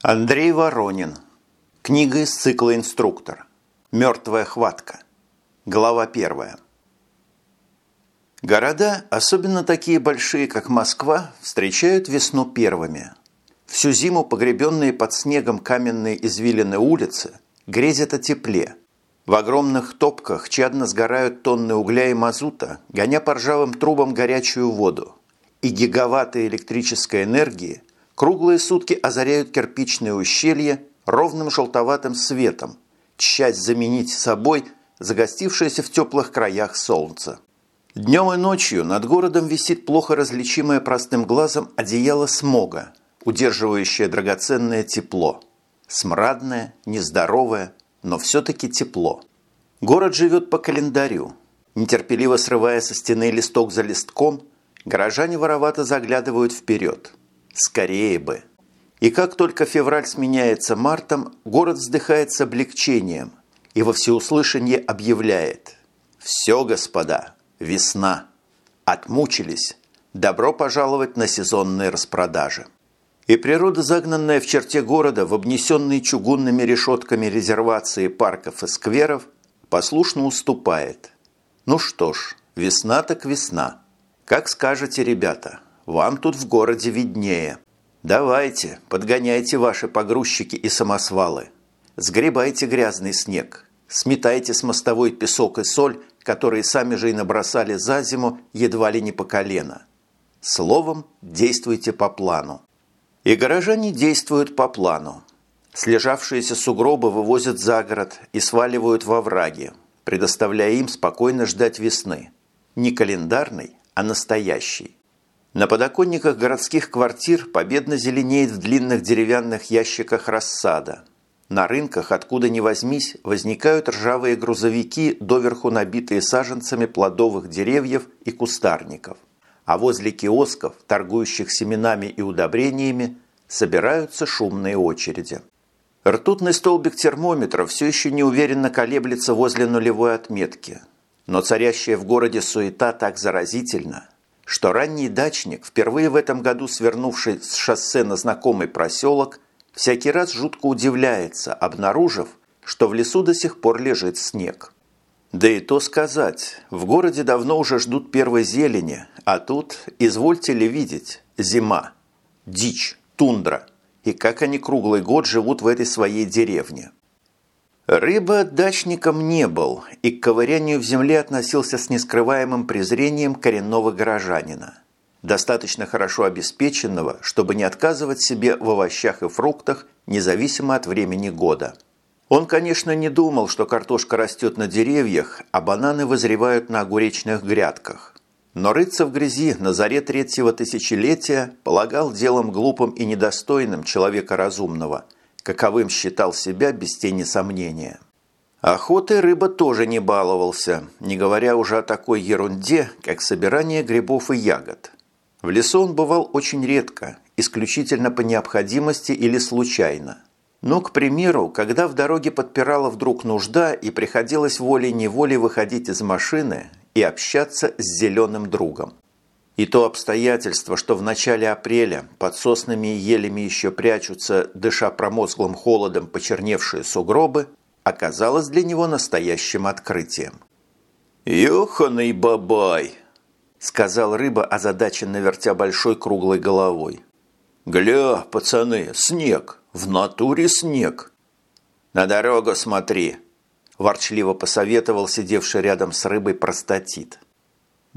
Андрей Воронин. Книга из цикла «Инструктор». «Мертвая хватка». Глава первая. Города, особенно такие большие, как Москва, встречают весну первыми. Всю зиму погребенные под снегом каменные извилины улицы грезят о тепле. В огромных топках чадно сгорают тонны угля и мазута, гоня по ржавым трубам горячую воду. И гигаватты электрической энергии круглые сутки озаряют кирпичные ущелья ровным желтоватым светом, часть заменить собой загостившееся в теплых краях солнце. Днем и ночью над городом висит плохо различимое простым глазом одеяло смога, удерживающее драгоценное тепло. Смрадное, нездоровое, но все-таки тепло. Город живет по календарю. Нетерпеливо срывая со стены листок за листком, горожане воровато заглядывают вперед. Скорее бы. И как только февраль сменяется мартом, город вздыхает с облегчением и во всеуслышание объявляет «Все, господа, Весна. Отмучились. Добро пожаловать на сезонные распродажи. И природа, загнанная в черте города в обнесенные чугунными решетками резервации парков и скверов, послушно уступает. Ну что ж, весна так весна. Как скажете, ребята, вам тут в городе виднее. Давайте, подгоняйте ваши погрузчики и самосвалы. Сгребайте грязный снег, сметайте с мостовой песок и соль которые сами же и набросали за зиму едва ли не по колено. Словом, действуйте по плану. И горожане действуют по плану. Слежавшиеся сугробы вывозят за город и сваливают во враги, предоставляя им спокойно ждать весны. Не календарной, а настоящей. На подоконниках городских квартир победно зеленеет в длинных деревянных ящиках рассада – на рынках, откуда ни возьмись, возникают ржавые грузовики, доверху набитые саженцами плодовых деревьев и кустарников. А возле киосков, торгующих семенами и удобрениями, собираются шумные очереди. Ртутный столбик термометра все еще неуверенно колеблется возле нулевой отметки. Но царящая в городе суета так заразительна, что ранний дачник, впервые в этом году свернувший с шоссе на знакомый проселок, всякий раз жутко удивляется, обнаружив, что в лесу до сих пор лежит снег. Да и то сказать, в городе давно уже ждут первой зелени, а тут, извольте ли видеть, зима, дичь, тундра, и как они круглый год живут в этой своей деревне. Рыба дачником не был и к ковырянию в земле относился с нескрываемым презрением коренного горожанина – достаточно хорошо обеспеченного, чтобы не отказывать себе в овощах и фруктах, независимо от времени года. Он, конечно, не думал, что картошка растет на деревьях, а бананы вызревают на огуречных грядках. Но рыться в грязи на заре третьего тысячелетия полагал делом глупым и недостойным человека разумного, каковым считал себя без тени сомнения. Охотой рыба тоже не баловался, не говоря уже о такой ерунде, как собирание грибов и ягод – в лесу он бывал очень редко, исключительно по необходимости или случайно. Но, к примеру, когда в дороге подпирала вдруг нужда и приходилось волей-неволей выходить из машины и общаться с зеленым другом. И то обстоятельство, что в начале апреля под соснами и елями еще прячутся, дыша промозглым холодом почерневшие сугробы, оказалось для него настоящим открытием. «Ёханый бабай!» – сказал рыба, озадаченно вертя большой круглой головой. «Гля, пацаны, снег! В натуре снег!» «На дорогу смотри!» – ворчливо посоветовал сидевший рядом с рыбой простатит.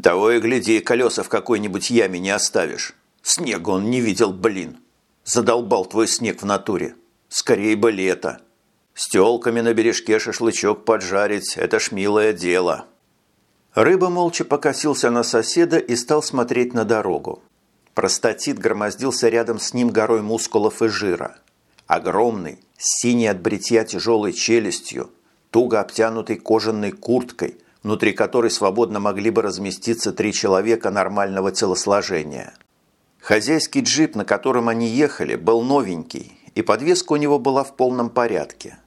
«Того и гляди, колеса в какой-нибудь яме не оставишь. Снега он не видел, блин! Задолбал твой снег в натуре. Скорее бы лето. С тёлками на бережке шашлычок поджарить – это ж милое дело!» Рыба молча покосился на соседа и стал смотреть на дорогу. Простатит громоздился рядом с ним горой мускулов и жира. Огромный, синий от бритья тяжелой челюстью, туго обтянутый кожаной курткой, внутри которой свободно могли бы разместиться три человека нормального телосложения. Хозяйский джип, на котором они ехали, был новенький, и подвеска у него была в полном порядке.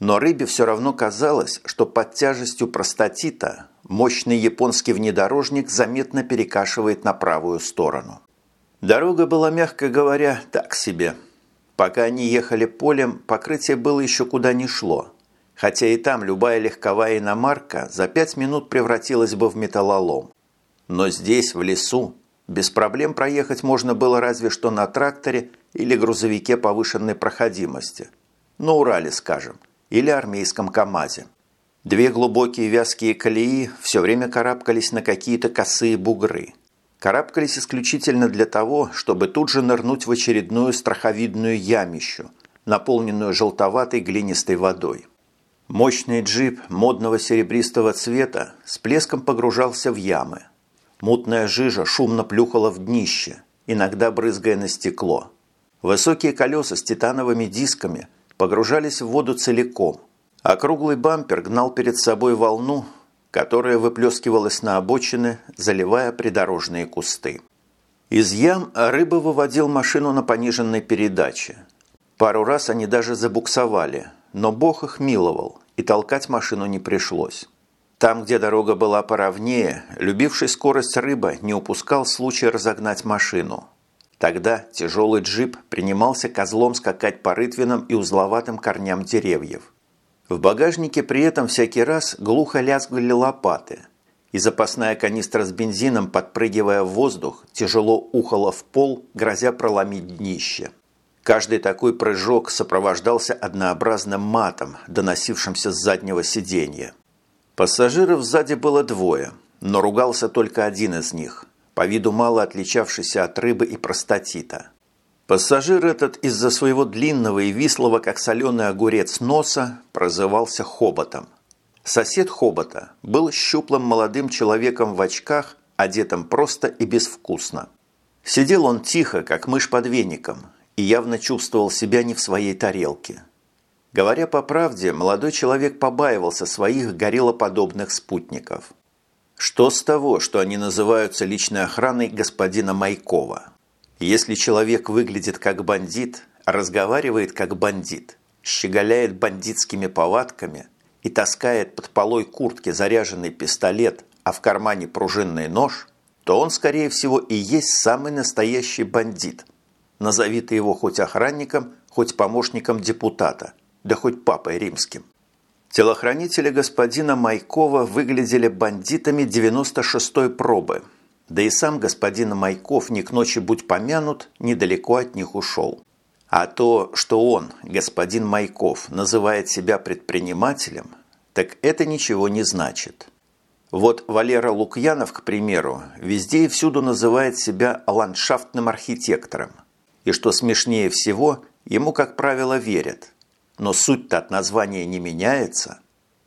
Но рыбе все равно казалось, что под тяжестью простатита мощный японский внедорожник заметно перекашивает на правую сторону. Дорога была, мягко говоря, так себе. Пока они ехали полем, покрытие было еще куда ни шло. Хотя и там любая легковая иномарка за пять минут превратилась бы в металлолом. Но здесь, в лесу, без проблем проехать можно было разве что на тракторе или грузовике повышенной проходимости. На Урале, скажем, или армейском КАМАЗе. Две глубокие вязкие колеи все время карабкались на какие-то косые бугры. Карабкались исключительно для того, чтобы тут же нырнуть в очередную страховидную ямищу, наполненную желтоватой глинистой водой. Мощный джип модного серебристого цвета с плеском погружался в ямы. Мутная жижа шумно плюхала в днище, иногда брызгая на стекло. Высокие колеса с титановыми дисками погружались в воду целиком – а круглый бампер гнал перед собой волну, которая выплескивалась на обочины, заливая придорожные кусты. Из ям рыба выводил машину на пониженной передаче. Пару раз они даже забуксовали, но Бог их миловал, и толкать машину не пришлось. Там, где дорога была поровнее, любивший скорость рыба не упускал случая разогнать машину. Тогда тяжелый джип принимался козлом скакать по рытвинам и узловатым корням деревьев. В багажнике при этом всякий раз глухо лязгали лопаты, и запасная канистра с бензином, подпрыгивая в воздух, тяжело ухала в пол, грозя проломить днище. Каждый такой прыжок сопровождался однообразным матом, доносившимся с заднего сиденья. Пассажиров сзади было двое, но ругался только один из них, по виду мало отличавшийся от рыбы и простатита. Пассажир этот из-за своего длинного и вислого, как соленый огурец, носа прозывался Хоботом. Сосед Хобота был щуплым молодым человеком в очках, одетым просто и безвкусно. Сидел он тихо, как мышь под веником, и явно чувствовал себя не в своей тарелке. Говоря по правде, молодой человек побаивался своих гориллоподобных спутников. Что с того, что они называются личной охраной господина Майкова? Если человек выглядит как бандит, разговаривает как бандит, щеголяет бандитскими повадками и таскает под полой куртки заряженный пистолет, а в кармане пружинный нож, то он, скорее всего, и есть самый настоящий бандит. Назови ты его хоть охранником, хоть помощником депутата, да хоть папой римским. Телохранители господина Майкова выглядели бандитами 96-й пробы – да и сам господин Майков, не к ночи будь помянут, недалеко от них ушел. А то, что он, господин Майков, называет себя предпринимателем, так это ничего не значит. Вот Валера Лукьянов, к примеру, везде и всюду называет себя ландшафтным архитектором. И что смешнее всего, ему, как правило, верят. Но суть-то от названия не меняется –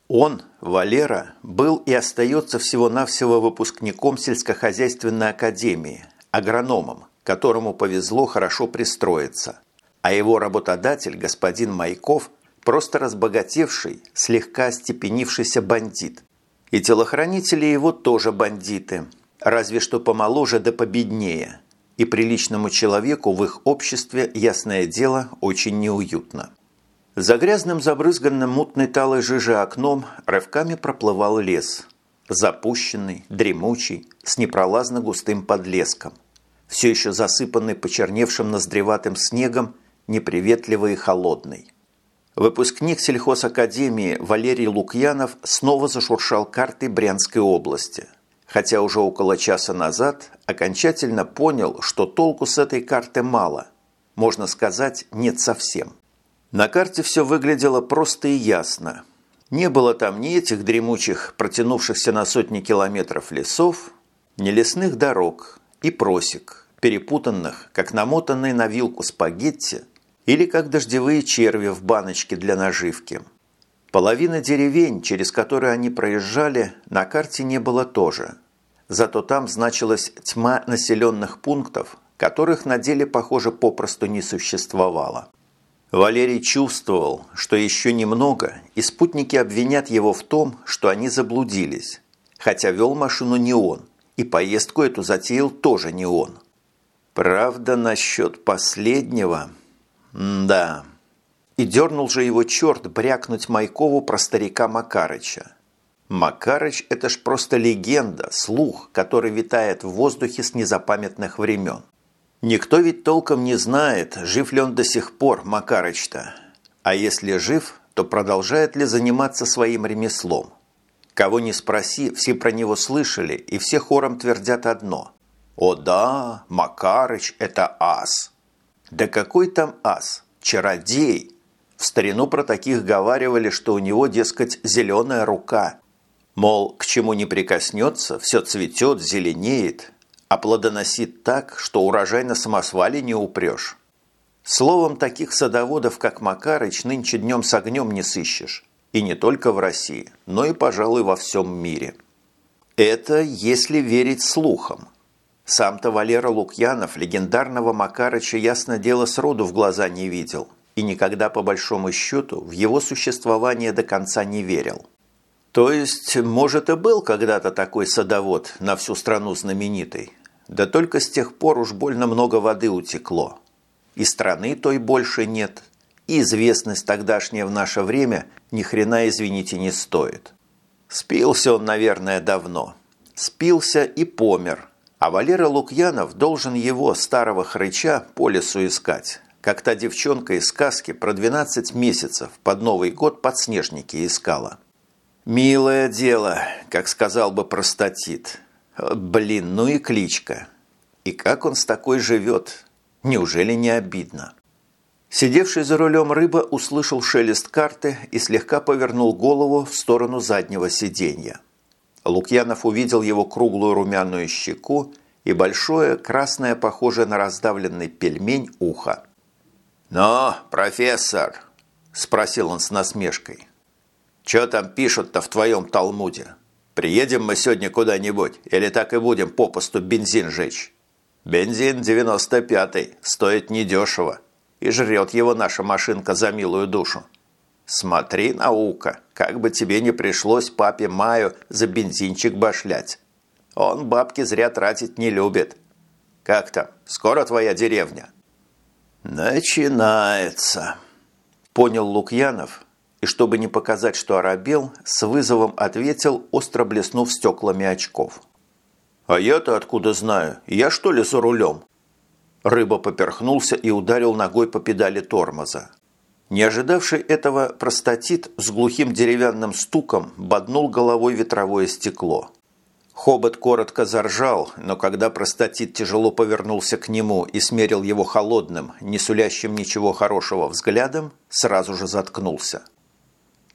он, Валера, был и остается всего-навсего выпускником сельскохозяйственной академии, агрономом, которому повезло хорошо пристроиться. А его работодатель, господин Майков, просто разбогатевший, слегка остепенившийся бандит. И телохранители его тоже бандиты, разве что помоложе да победнее. И приличному человеку в их обществе, ясное дело, очень неуютно. За грязным, забрызганным мутной талой жижи окном рывками проплывал лес. Запущенный, дремучий, с непролазно густым подлеском. Все еще засыпанный почерневшим ноздреватым снегом, неприветливый и холодный. Выпускник сельхозакадемии Валерий Лукьянов снова зашуршал картой Брянской области. Хотя уже около часа назад окончательно понял, что толку с этой карты мало. Можно сказать, нет совсем. На карте все выглядело просто и ясно. Не было там ни этих дремучих, протянувшихся на сотни километров лесов, ни лесных дорог и просек, перепутанных, как намотанные на вилку спагетти или как дождевые черви в баночке для наживки. Половина деревень, через которые они проезжали, на карте не было тоже. Зато там значилась тьма населенных пунктов, которых на деле, похоже, попросту не существовало. Валерий чувствовал, что еще немного, и спутники обвинят его в том, что они заблудились, хотя вел машину не он, и поездку эту затеял тоже не он. Правда, насчет последнего... М да. И дернул же его черт брякнуть Майкову про старика Макарыча. Макарыч – это ж просто легенда, слух, который витает в воздухе с незапамятных времен. Никто ведь толком не знает, жив ли он до сих пор, Макарыч-то. А если жив, то продолжает ли заниматься своим ремеслом. Кого не спроси, все про него слышали, и все хором твердят одно. «О да, Макарыч – это ас!» Да какой там ас? Чародей! В старину про таких говаривали, что у него, дескать, зеленая рука. Мол, к чему не прикоснется, все цветет, зеленеет, а плодоносит так, что урожай на самосвале не упрешь. Словом, таких садоводов, как Макарыч, нынче днем с огнем не сыщешь. И не только в России, но и, пожалуй, во всем мире. Это если верить слухам. Сам-то Валера Лукьянов легендарного Макарыча ясно дело сроду в глаза не видел и никогда по большому счету в его существование до конца не верил. То есть, может, и был когда-то такой садовод на всю страну знаменитый, да только с тех пор уж больно много воды утекло. И страны той больше нет, и известность тогдашняя в наше время ни хрена, извините, не стоит. Спился он, наверное, давно. Спился и помер. А Валера Лукьянов должен его, старого хрыча, по лесу искать, как та девчонка из сказки про 12 месяцев под Новый год подснежники искала. Милое дело, как сказал бы простатит. Блин, ну и кличка. И как он с такой живет? Неужели не обидно? Сидевший за рулем рыба услышал шелест карты и слегка повернул голову в сторону заднего сиденья. Лукьянов увидел его круглую румяную щеку и большое, красное, похожее на раздавленный пельмень, ухо. «Но, профессор!» – спросил он с насмешкой. «Чё там пишут-то в твоем Талмуде? Приедем мы сегодня куда-нибудь или так и будем попусту бензин жечь? Бензин 95-й, стоит недешево, и жрет его наша машинка за милую душу. Смотри, наука, как бы тебе не пришлось папе Маю за бензинчик башлять. Он бабки зря тратить не любит. Как там, скоро твоя деревня?» «Начинается», – понял Лукьянов, и чтобы не показать, что оробел, с вызовом ответил, остро блеснув стеклами очков. «А я-то откуда знаю? Я что ли за рулем?» Рыба поперхнулся и ударил ногой по педали тормоза. Не ожидавший этого простатит с глухим деревянным стуком боднул головой ветровое стекло. Хобот коротко заржал, но когда простатит тяжело повернулся к нему и смерил его холодным, не сулящим ничего хорошего взглядом, сразу же заткнулся.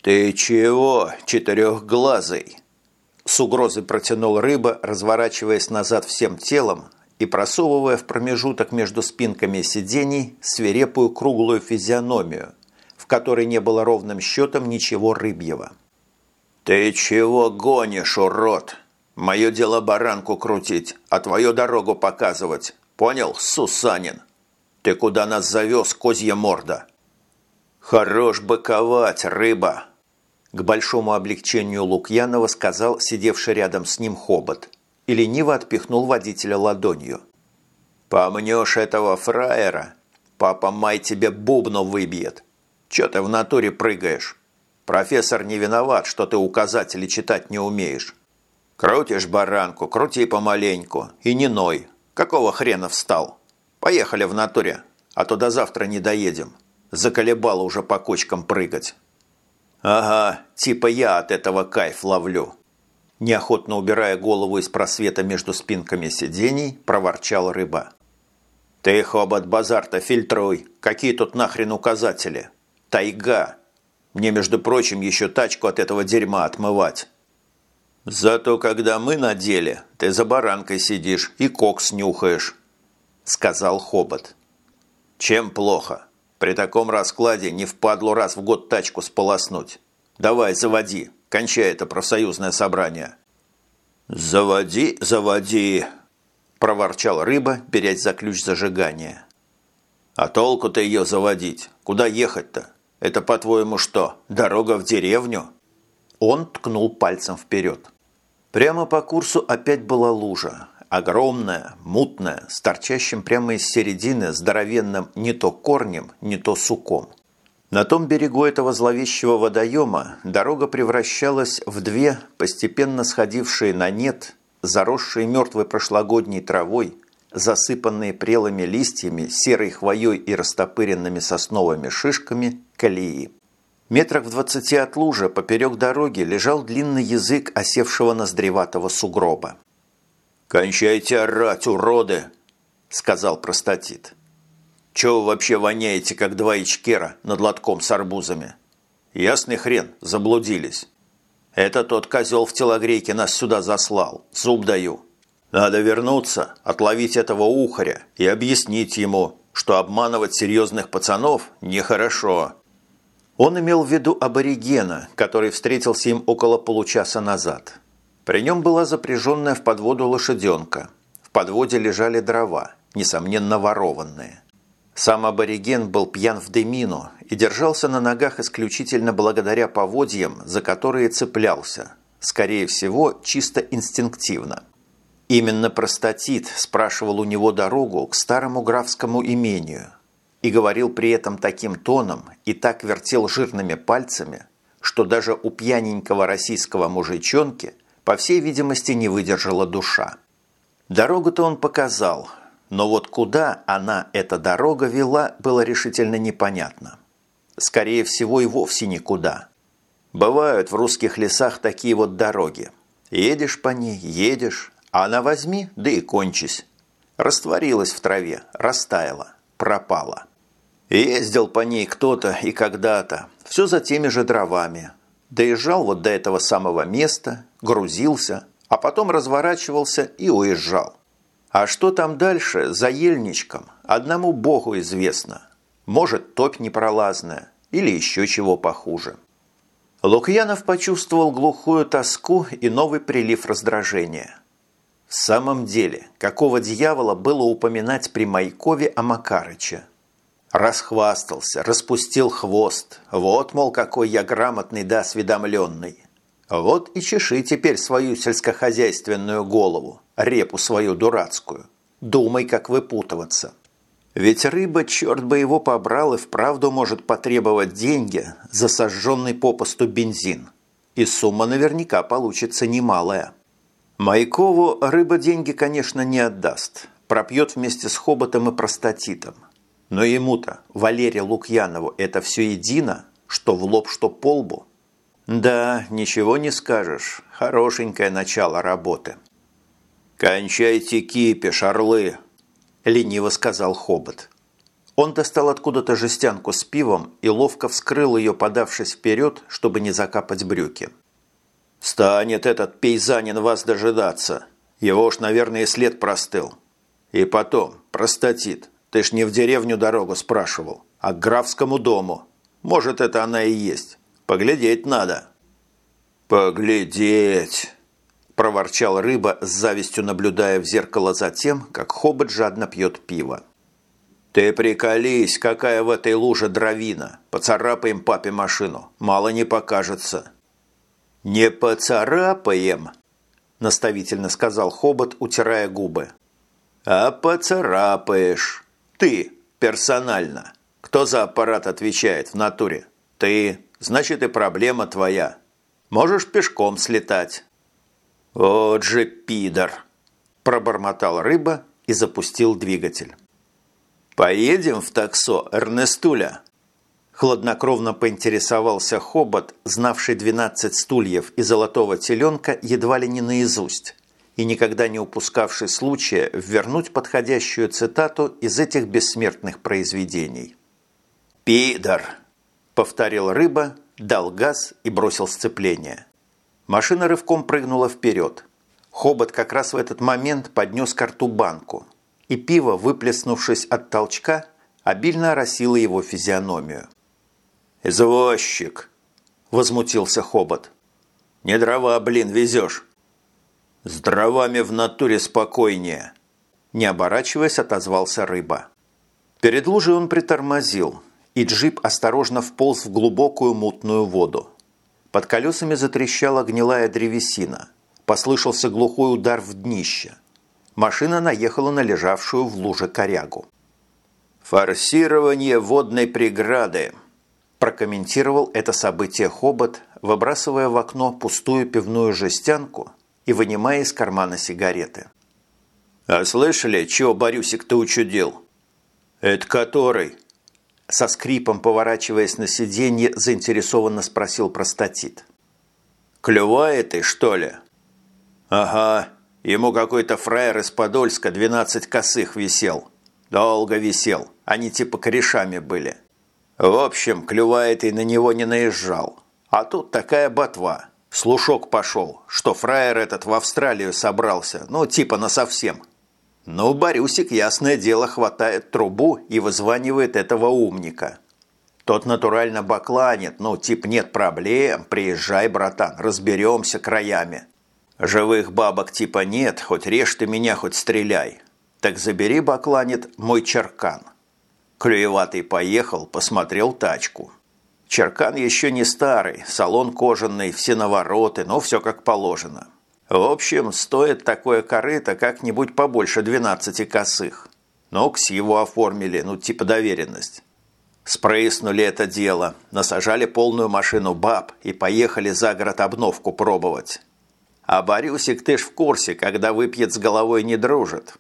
«Ты чего, четырехглазый?» С угрозой протянул рыба, разворачиваясь назад всем телом и просовывая в промежуток между спинками сидений свирепую круглую физиономию, в которой не было ровным счетом ничего рыбьего. «Ты чего гонишь, урод?» Мое дело баранку крутить, а твою дорогу показывать. Понял, Сусанин? Ты куда нас завез, козья морда? Хорош быковать, рыба!» К большому облегчению Лукьянова сказал сидевший рядом с ним хобот и лениво отпихнул водителя ладонью. «Помнешь этого фраера? Папа Май тебе бубну выбьет. Че ты в натуре прыгаешь? Профессор не виноват, что ты указатели читать не умеешь. Крутишь баранку, крути помаленьку и не ной. Какого хрена встал? Поехали в натуре, а то до завтра не доедем. Заколебало уже по кочкам прыгать. Ага, типа я от этого кайф ловлю. Неохотно убирая голову из просвета между спинками сидений, проворчал рыба. «Ты, хобот, базар-то фильтруй. Какие тут нахрен указатели? Тайга. Мне, между прочим, еще тачку от этого дерьма отмывать». «Зато когда мы на деле, ты за баранкой сидишь и кокс нюхаешь», – сказал Хобот. «Чем плохо? При таком раскладе не впадло раз в год тачку сполоснуть. Давай, заводи, кончай это профсоюзное собрание». «Заводи, заводи», – проворчал рыба, берясь за ключ зажигания. «А толку-то ее заводить? Куда ехать-то? Это, по-твоему, что, дорога в деревню?» Он ткнул пальцем вперед. Прямо по курсу опять была лужа. Огромная, мутная, с торчащим прямо из середины здоровенным не то корнем, не то суком. На том берегу этого зловещего водоема дорога превращалась в две, постепенно сходившие на нет, заросшие мертвой прошлогодней травой, засыпанные прелыми листьями, серой хвоей и растопыренными сосновыми шишками колеи. Метрах в двадцати от лужи поперек дороги лежал длинный язык осевшего ноздреватого сугроба. «Кончайте орать, уроды!» – сказал простатит. «Чего вы вообще воняете, как два ичкера над лотком с арбузами? Ясный хрен, заблудились. Это тот козел в телогрейке нас сюда заслал, зуб даю. Надо вернуться, отловить этого ухаря и объяснить ему, что обманывать серьезных пацанов нехорошо». Он имел в виду аборигена, который встретился им около получаса назад. При нем была запряженная в подводу лошаденка. В подводе лежали дрова, несомненно ворованные. Сам абориген был пьян в демину и держался на ногах исключительно благодаря поводьям, за которые цеплялся, скорее всего, чисто инстинктивно. Именно простатит спрашивал у него дорогу к старому графскому имению – и говорил при этом таким тоном и так вертел жирными пальцами, что даже у пьяненького российского мужичонки, по всей видимости, не выдержала душа. Дорогу-то он показал, но вот куда она, эта дорога, вела, было решительно непонятно. Скорее всего, и вовсе никуда. Бывают в русских лесах такие вот дороги. Едешь по ней, едешь, а она возьми, да и кончись. Растворилась в траве, растаяла, пропала. Ездил по ней кто-то и когда-то, все за теми же дровами. Доезжал вот до этого самого места, грузился, а потом разворачивался и уезжал. А что там дальше, за ельничком, одному богу известно. Может, топь непролазная или еще чего похуже. Лукьянов почувствовал глухую тоску и новый прилив раздражения. В самом деле, какого дьявола было упоминать при Майкове о Макарыче? Расхвастался, распустил хвост. Вот, мол, какой я грамотный да осведомленный. Вот и чеши теперь свою сельскохозяйственную голову, репу свою дурацкую. Думай, как выпутываться. Ведь рыба, черт бы его побрал, и вправду может потребовать деньги за сожженный попусту бензин. И сумма наверняка получится немалая. Майкову рыба деньги, конечно, не отдаст. Пропьет вместе с хоботом и простатитом. Но ему-то, Валерию Лукьянову, это все едино, что в лоб, что по лбу. Да, ничего не скажешь. Хорошенькое начало работы. «Кончайте кипиш, орлы!» – лениво сказал Хобот. Он достал откуда-то жестянку с пивом и ловко вскрыл ее, подавшись вперед, чтобы не закапать брюки. «Станет этот пейзанин вас дожидаться. Его уж, наверное, след простыл. И потом, простатит. Ты ж не в деревню дорогу спрашивал, а к графскому дому. Может, это она и есть. Поглядеть надо». «Поглядеть!» – проворчал рыба, с завистью наблюдая в зеркало за тем, как хобот жадно пьет пиво. «Ты приколись, какая в этой луже дровина. Поцарапаем папе машину. Мало не покажется». «Не поцарапаем!» – наставительно сказал хобот, утирая губы. «А поцарапаешь!» Ты персонально. Кто за аппарат отвечает в натуре? Ты. Значит и проблема твоя. Можешь пешком слетать. Вот же пидор. Пробормотал рыба и запустил двигатель. «Поедем в таксо, Эрнестуля?» Хладнокровно поинтересовался Хобот, знавший 12 стульев и золотого теленка едва ли не наизусть и никогда не упускавший случая вернуть подходящую цитату из этих бессмертных произведений. «Пидор!» – повторил рыба, дал газ и бросил сцепление. Машина рывком прыгнула вперед. Хобот как раз в этот момент поднес к рту банку, и пиво, выплеснувшись от толчка, обильно оросило его физиономию. «Извозчик!» – возмутился Хобот. «Не дрова, блин, везешь!» «С дровами в натуре спокойнее!» Не оборачиваясь, отозвался рыба. Перед лужей он притормозил, и джип осторожно вполз в глубокую мутную воду. Под колесами затрещала гнилая древесина. Послышался глухой удар в днище. Машина наехала на лежавшую в луже корягу. «Форсирование водной преграды», – прокомментировал это событие Хобот, выбрасывая в окно пустую пивную жестянку – и вынимая из кармана сигареты. «А слышали, чего Борюсик-то учудил?» «Это который?» Со скрипом, поворачиваясь на сиденье, заинтересованно спросил простатит. «Клювает и что ли?» «Ага, ему какой-то фраер из Подольска 12 косых висел. Долго висел, они типа корешами были. В общем, клювает и на него не наезжал. А тут такая ботва. Слушок пошел, что фраер этот в Австралию собрался, ну типа насовсем. Ну, Борюсик, ясное дело, хватает трубу и вызванивает этого умника. Тот натурально бакланит, ну, тип нет проблем, приезжай, братан, разберемся краями. Живых бабок типа нет, хоть режь ты меня, хоть стреляй. Так забери, бакланит, мой черкан. Клюеватый поехал, посмотрел тачку. Черкан еще не старый, салон кожаный, все навороты, но все как положено. В общем, стоит такое корыто как-нибудь побольше 12 косых. Нокс его оформили, ну типа доверенность. Спрейснули это дело, насажали полную машину баб и поехали за город обновку пробовать. А Борюсик, ты ж в курсе, когда выпьет с головой не дружит.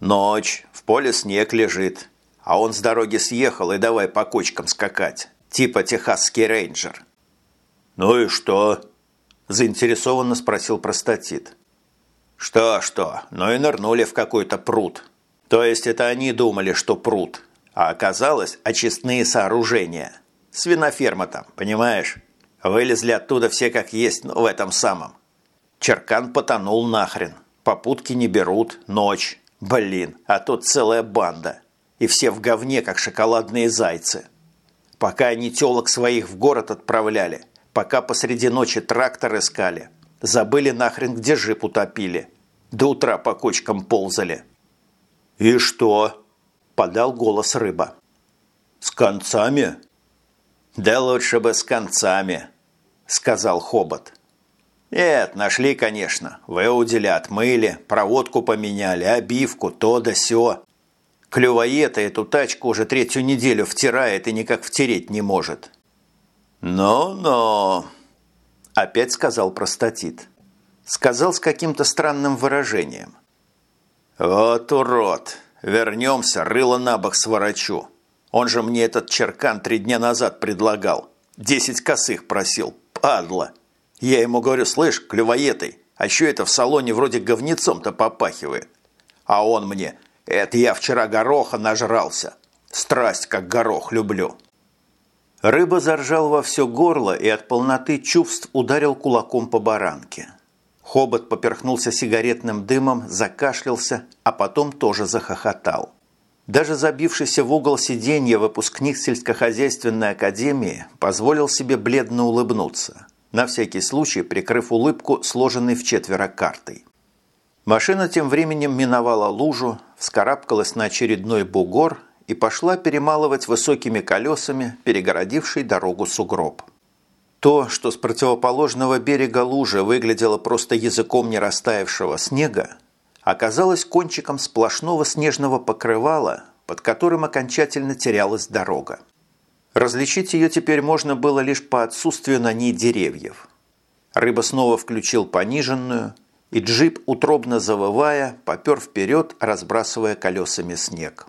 Ночь, в поле снег лежит, а он с дороги съехал и давай по кочкам скакать, типа техасский рейнджер. «Ну и что?» – заинтересованно спросил простатит. «Что-что, ну и нырнули в какой-то пруд. То есть это они думали, что пруд, а оказалось очистные сооружения. Свиноферма там, понимаешь? Вылезли оттуда все как есть, ну, в этом самом. Черкан потонул нахрен. Попутки не берут, ночь. Блин, а тут целая банда. И все в говне, как шоколадные зайцы. Пока они телок своих в город отправляли, пока посреди ночи трактор искали, забыли нахрен, где жип утопили. До утра по кочкам ползали. «И что?» подал голос рыба. «С концами?» «Да лучше бы с концами», – сказал Хобот. «Нет, нашли, конечно. Выудили, отмыли, проводку поменяли, обивку, то да сё. Клювоета эту тачку уже третью неделю втирает и никак втереть не может». «Но-но», – опять сказал простатит. Сказал с каким-то странным выражением. «Вот урод! Вернемся, рыло на бок сворачу. Он же мне этот черкан три дня назад предлагал. Десять косых просил. Падла. Я ему говорю, слышь, клювоетой, а еще это в салоне вроде говнецом-то попахивает. А он мне, это я вчера гороха нажрался. Страсть, как горох, люблю. Рыба заржал во все горло и от полноты чувств ударил кулаком по баранке. Хобот поперхнулся сигаретным дымом, закашлялся, а потом тоже захохотал. Даже забившийся в угол сиденья выпускник сельскохозяйственной академии позволил себе бледно улыбнуться, на всякий случай прикрыв улыбку, сложенной в четверо картой. Машина тем временем миновала лужу, вскарабкалась на очередной бугор и пошла перемалывать высокими колесами перегородивший дорогу сугроб. То, что с противоположного берега лужи выглядело просто языком не растаявшего снега, оказалось кончиком сплошного снежного покрывала, под которым окончательно терялась дорога. Различить ее теперь можно было лишь по отсутствию на ней деревьев. Рыба снова включил пониженную, и джип, утробно завывая, попер вперед, разбрасывая колесами снег.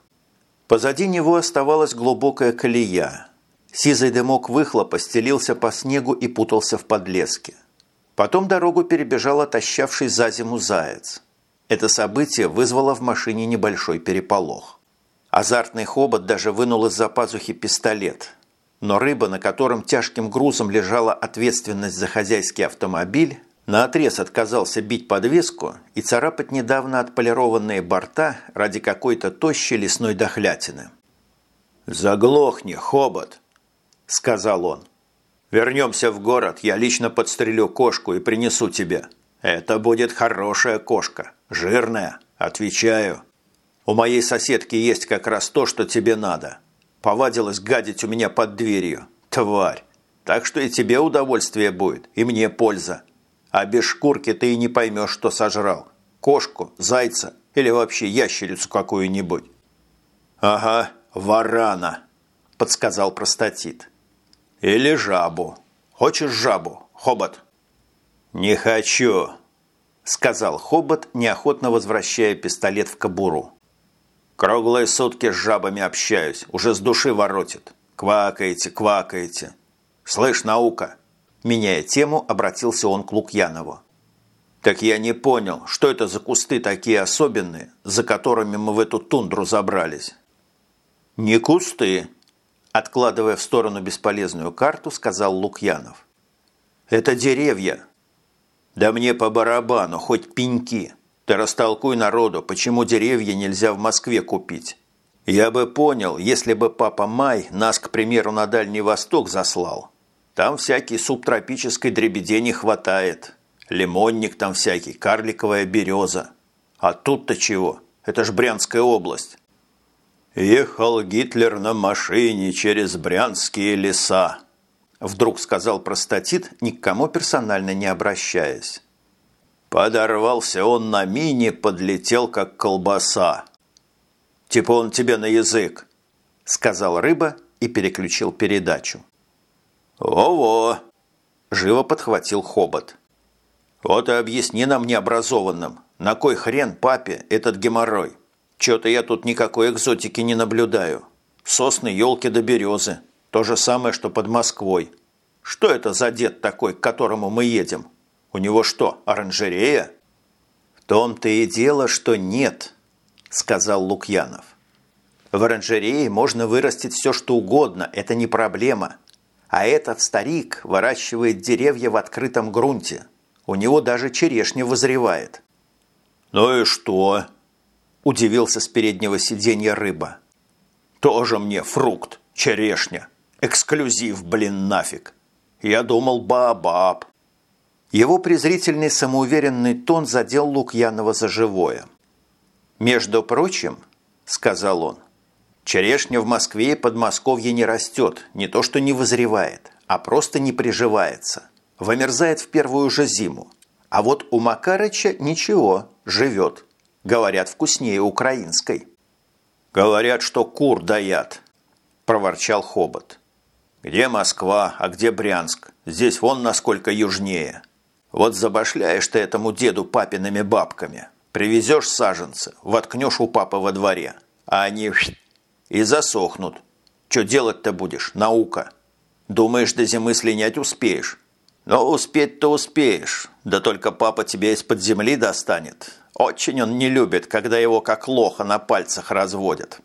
Позади него оставалась глубокая колея – Сизый дымок выхлопа стелился по снегу и путался в подлеске. Потом дорогу перебежал отощавший за зиму заяц. Это событие вызвало в машине небольшой переполох. Азартный хобот даже вынул из-за пазухи пистолет. Но рыба, на котором тяжким грузом лежала ответственность за хозяйский автомобиль, наотрез отказался бить подвеску и царапать недавно отполированные борта ради какой-то тощей лесной дохлятины. «Заглохни, хобот!» – сказал он. «Вернемся в город, я лично подстрелю кошку и принесу тебе. Это будет хорошая кошка, жирная, отвечаю. У моей соседки есть как раз то, что тебе надо. Повадилась гадить у меня под дверью, тварь. Так что и тебе удовольствие будет, и мне польза. А без шкурки ты и не поймешь, что сожрал. Кошку, зайца или вообще ящерицу какую-нибудь». «Ага, варана», – подсказал простатит. «Или жабу. Хочешь жабу, хобот?» «Не хочу», –– сказал Хобот, неохотно возвращая пистолет в кобуру. «Круглые сутки с жабами общаюсь, уже с души воротит. Квакаете, квакаете. Слышь, наука!» Меняя тему, обратился он к Лукьянову. «Так я не понял, что это за кусты такие особенные, за которыми мы в эту тундру забрались?» «Не кусты», – откладывая в сторону бесполезную карту, сказал Лукьянов. «Это деревья, да мне по барабану, хоть пеньки. Ты растолкуй народу, почему деревья нельзя в Москве купить. Я бы понял, если бы папа Май нас, к примеру, на Дальний Восток заслал. Там всякий субтропической дребедени хватает. Лимонник там всякий, карликовая береза. А тут-то чего? Это ж Брянская область. Ехал Гитлер на машине через брянские леса. Вдруг сказал простатит, ни к кому персонально не обращаясь. Подорвался он на мине, подлетел как колбаса. «Типа он тебе на язык», – сказал рыба и переключил передачу. «Во-во!» – живо подхватил хобот. «Вот и объясни нам необразованным, на кой хрен папе этот геморрой? Чё-то я тут никакой экзотики не наблюдаю. Сосны, елки да березы. То же самое, что под Москвой. Что это за дед такой, к которому мы едем? У него что, оранжерея? В том-то и дело, что нет, сказал Лукьянов. В оранжерее можно вырастить все, что угодно, это не проблема. А этот старик выращивает деревья в открытом грунте. У него даже черешня вызревает. «Ну и что?» – удивился с переднего сиденья рыба. «Тоже мне фрукт, черешня». Эксклюзив, блин, нафиг. Я думал, баобаб. Его презрительный самоуверенный тон задел Лукьянова за живое. «Между прочим», – сказал он, – «черешня в Москве и Подмосковье не растет, не то что не вызревает, а просто не приживается. Вымерзает в первую же зиму. А вот у Макарыча ничего, живет. Говорят, вкуснее украинской». «Говорят, что кур даят», – проворчал Хобот. Где Москва, а где Брянск? Здесь вон насколько южнее. Вот забашляешь ты этому деду папиными бабками. Привезешь саженцы, воткнешь у папы во дворе, а они и засохнут. Что делать-то будешь? Наука. Думаешь, до зимы слинять успеешь? Но успеть-то успеешь. Да только папа тебя из-под земли достанет. Очень он не любит, когда его как лоха на пальцах разводят.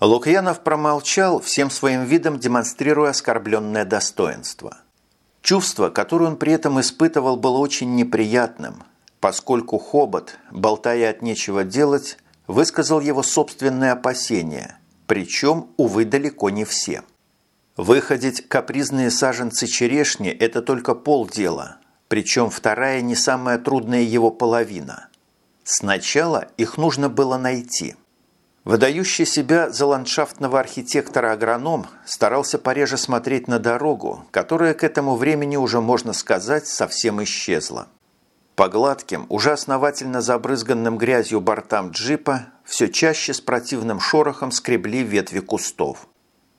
Лукьянов промолчал, всем своим видом демонстрируя оскорбленное достоинство. Чувство, которое он при этом испытывал, было очень неприятным, поскольку Хобот, болтая от нечего делать, высказал его собственные опасения, причем, увы, далеко не все. Выходить капризные саженцы черешни – это только полдела, причем вторая не самая трудная его половина. Сначала их нужно было найти – Выдающий себя за ландшафтного архитектора-агроном старался пореже смотреть на дорогу, которая к этому времени уже, можно сказать, совсем исчезла. По гладким, уже основательно забрызганным грязью бортам джипа все чаще с противным шорохом скребли ветви кустов.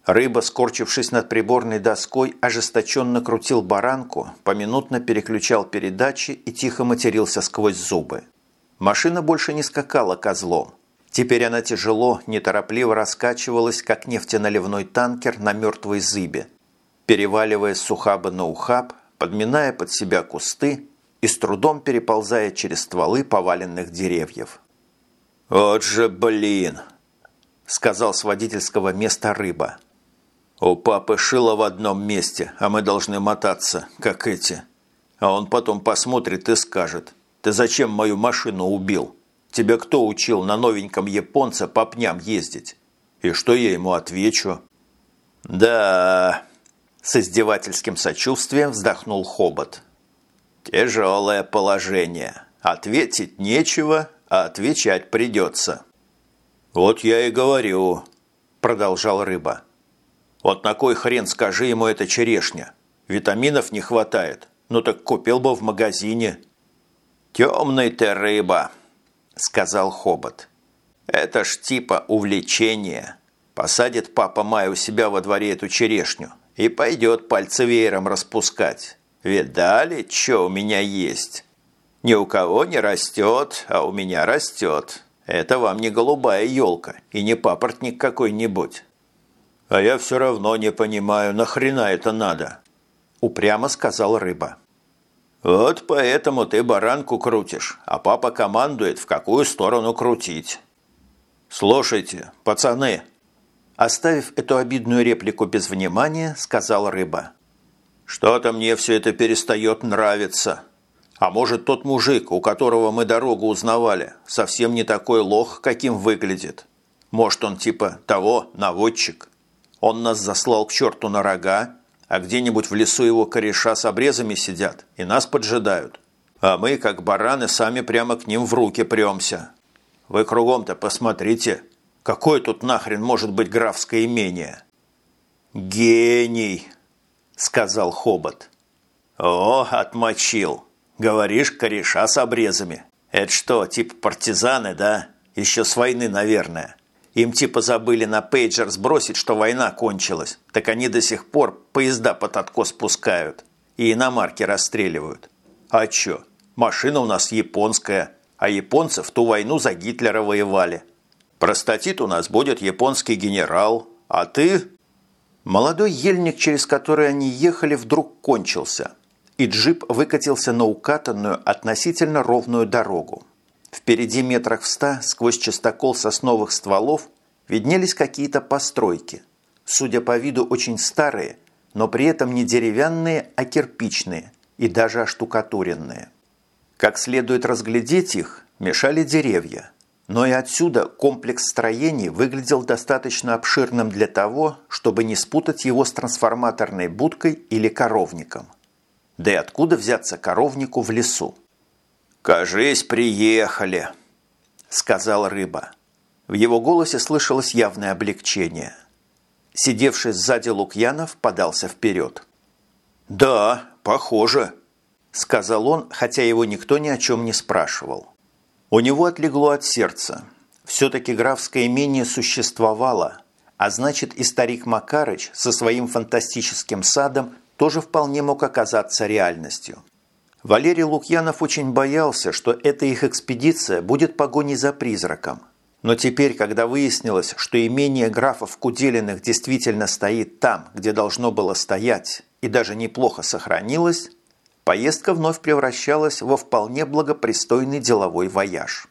Рыба, скорчившись над приборной доской, ожесточенно крутил баранку, поминутно переключал передачи и тихо матерился сквозь зубы. Машина больше не скакала козлом. Теперь она тяжело, неторопливо раскачивалась, как нефтеналивной танкер на мертвой зыбе, переваливая с ухаба на ухаб, подминая под себя кусты и с трудом переползая через стволы поваленных деревьев. «Вот же блин!» – сказал с водительского места рыба. «У папы шило в одном месте, а мы должны мотаться, как эти. А он потом посмотрит и скажет, ты зачем мою машину убил?» Тебя кто учил на новеньком японце по пням ездить? И что я ему отвечу? Да, с издевательским сочувствием вздохнул Хобот. Тяжелое положение. Ответить нечего, а отвечать придется. Вот я и говорю, продолжал рыба. Вот на кой хрен скажи ему это черешня? Витаминов не хватает. Ну так купил бы в магазине. Темный ты рыба, – сказал Хобот. «Это ж типа увлечение. Посадит папа Май у себя во дворе эту черешню и пойдет пальцы веером распускать. Видали, что у меня есть?» Ни у кого не растет, а у меня растет. Это вам не голубая елка и не папоротник какой-нибудь. А я все равно не понимаю, нахрена это надо? Упрямо сказал рыба. Вот поэтому ты баранку крутишь, а папа командует, в какую сторону крутить. Слушайте, пацаны, оставив эту обидную реплику без внимания, сказал рыба. Что-то мне все это перестает нравиться. А может, тот мужик, у которого мы дорогу узнавали, совсем не такой лох, каким выглядит? Может, он типа того, наводчик? Он нас заслал к черту на рога, а где-нибудь в лесу его кореша с обрезами сидят и нас поджидают. А мы, как бараны, сами прямо к ним в руки премся. Вы кругом-то посмотрите, какое тут нахрен может быть графское имение?» «Гений!» – сказал Хобот. «О, отмочил! Говоришь, кореша с обрезами. Это что, типа партизаны, да? Еще с войны, наверное. Им типа забыли на пейджер сбросить, что война кончилась. Так они до сих пор поезда под откос пускают и иномарки расстреливают. А чё? Машина у нас японская, а японцы в ту войну за Гитлера воевали. Простатит у нас будет японский генерал, а ты...» Молодой ельник, через который они ехали, вдруг кончился, и джип выкатился на укатанную, относительно ровную дорогу. Впереди метрах в ста, сквозь частокол сосновых стволов, виднелись какие-то постройки, судя по виду очень старые, но при этом не деревянные, а кирпичные и даже оштукатуренные. Как следует разглядеть их, мешали деревья. Но и отсюда комплекс строений выглядел достаточно обширным для того, чтобы не спутать его с трансформаторной будкой или коровником. Да и откуда взяться коровнику в лесу? «Кажись, приехали», – сказал рыба. В его голосе слышалось явное облегчение. Сидевший сзади Лукьянов подался вперед. «Да, похоже», сказал он, хотя его никто ни о чем не спрашивал. У него отлегло от сердца. Все-таки графское имение существовало, а значит и старик Макарыч со своим фантастическим садом тоже вполне мог оказаться реальностью. Валерий Лукьянов очень боялся, что эта их экспедиция будет погоней за призраком. Но теперь, когда выяснилось, что имение графов Куделиных действительно стоит там, где должно было стоять, и даже неплохо сохранилось, поездка вновь превращалась во вполне благопристойный деловой вояж.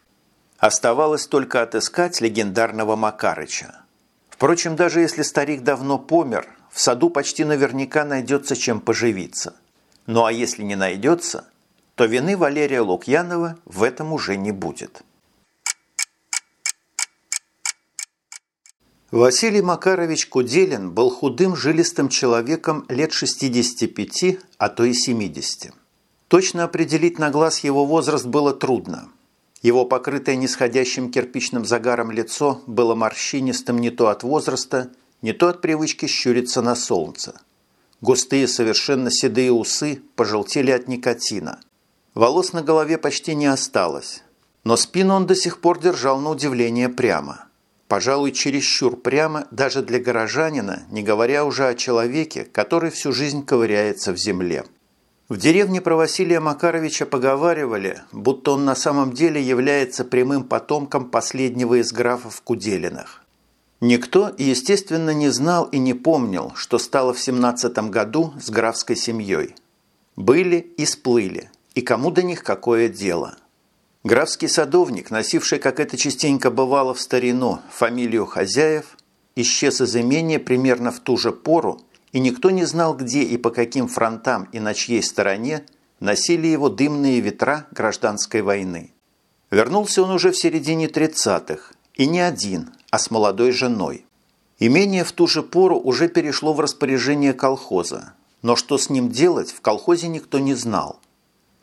Оставалось только отыскать легендарного Макарыча. Впрочем, даже если старик давно помер, в саду почти наверняка найдется чем поживиться. Ну а если не найдется, то вины Валерия Лукьянова в этом уже не будет. Василий Макарович Куделин был худым жилистым человеком лет 65, а то и 70. Точно определить на глаз его возраст было трудно. Его покрытое нисходящим кирпичным загаром лицо было морщинистым не то от возраста, не то от привычки щуриться на солнце. Густые совершенно седые усы пожелтели от никотина. Волос на голове почти не осталось, но спину он до сих пор держал на удивление прямо – Пожалуй, чересчур прямо даже для горожанина, не говоря уже о человеке, который всю жизнь ковыряется в земле. В деревне про Василия Макаровича поговаривали, будто он на самом деле является прямым потомком последнего из графов Куделиных. Никто, естественно, не знал и не помнил, что стало в 17 году с графской семьей. Были и сплыли, и кому до них какое дело – Графский садовник, носивший, как это частенько бывало в старину, фамилию хозяев, исчез из имения примерно в ту же пору, и никто не знал, где и по каким фронтам и на чьей стороне носили его дымные ветра гражданской войны. Вернулся он уже в середине 30-х, и не один, а с молодой женой. Имение в ту же пору уже перешло в распоряжение колхоза, но что с ним делать, в колхозе никто не знал.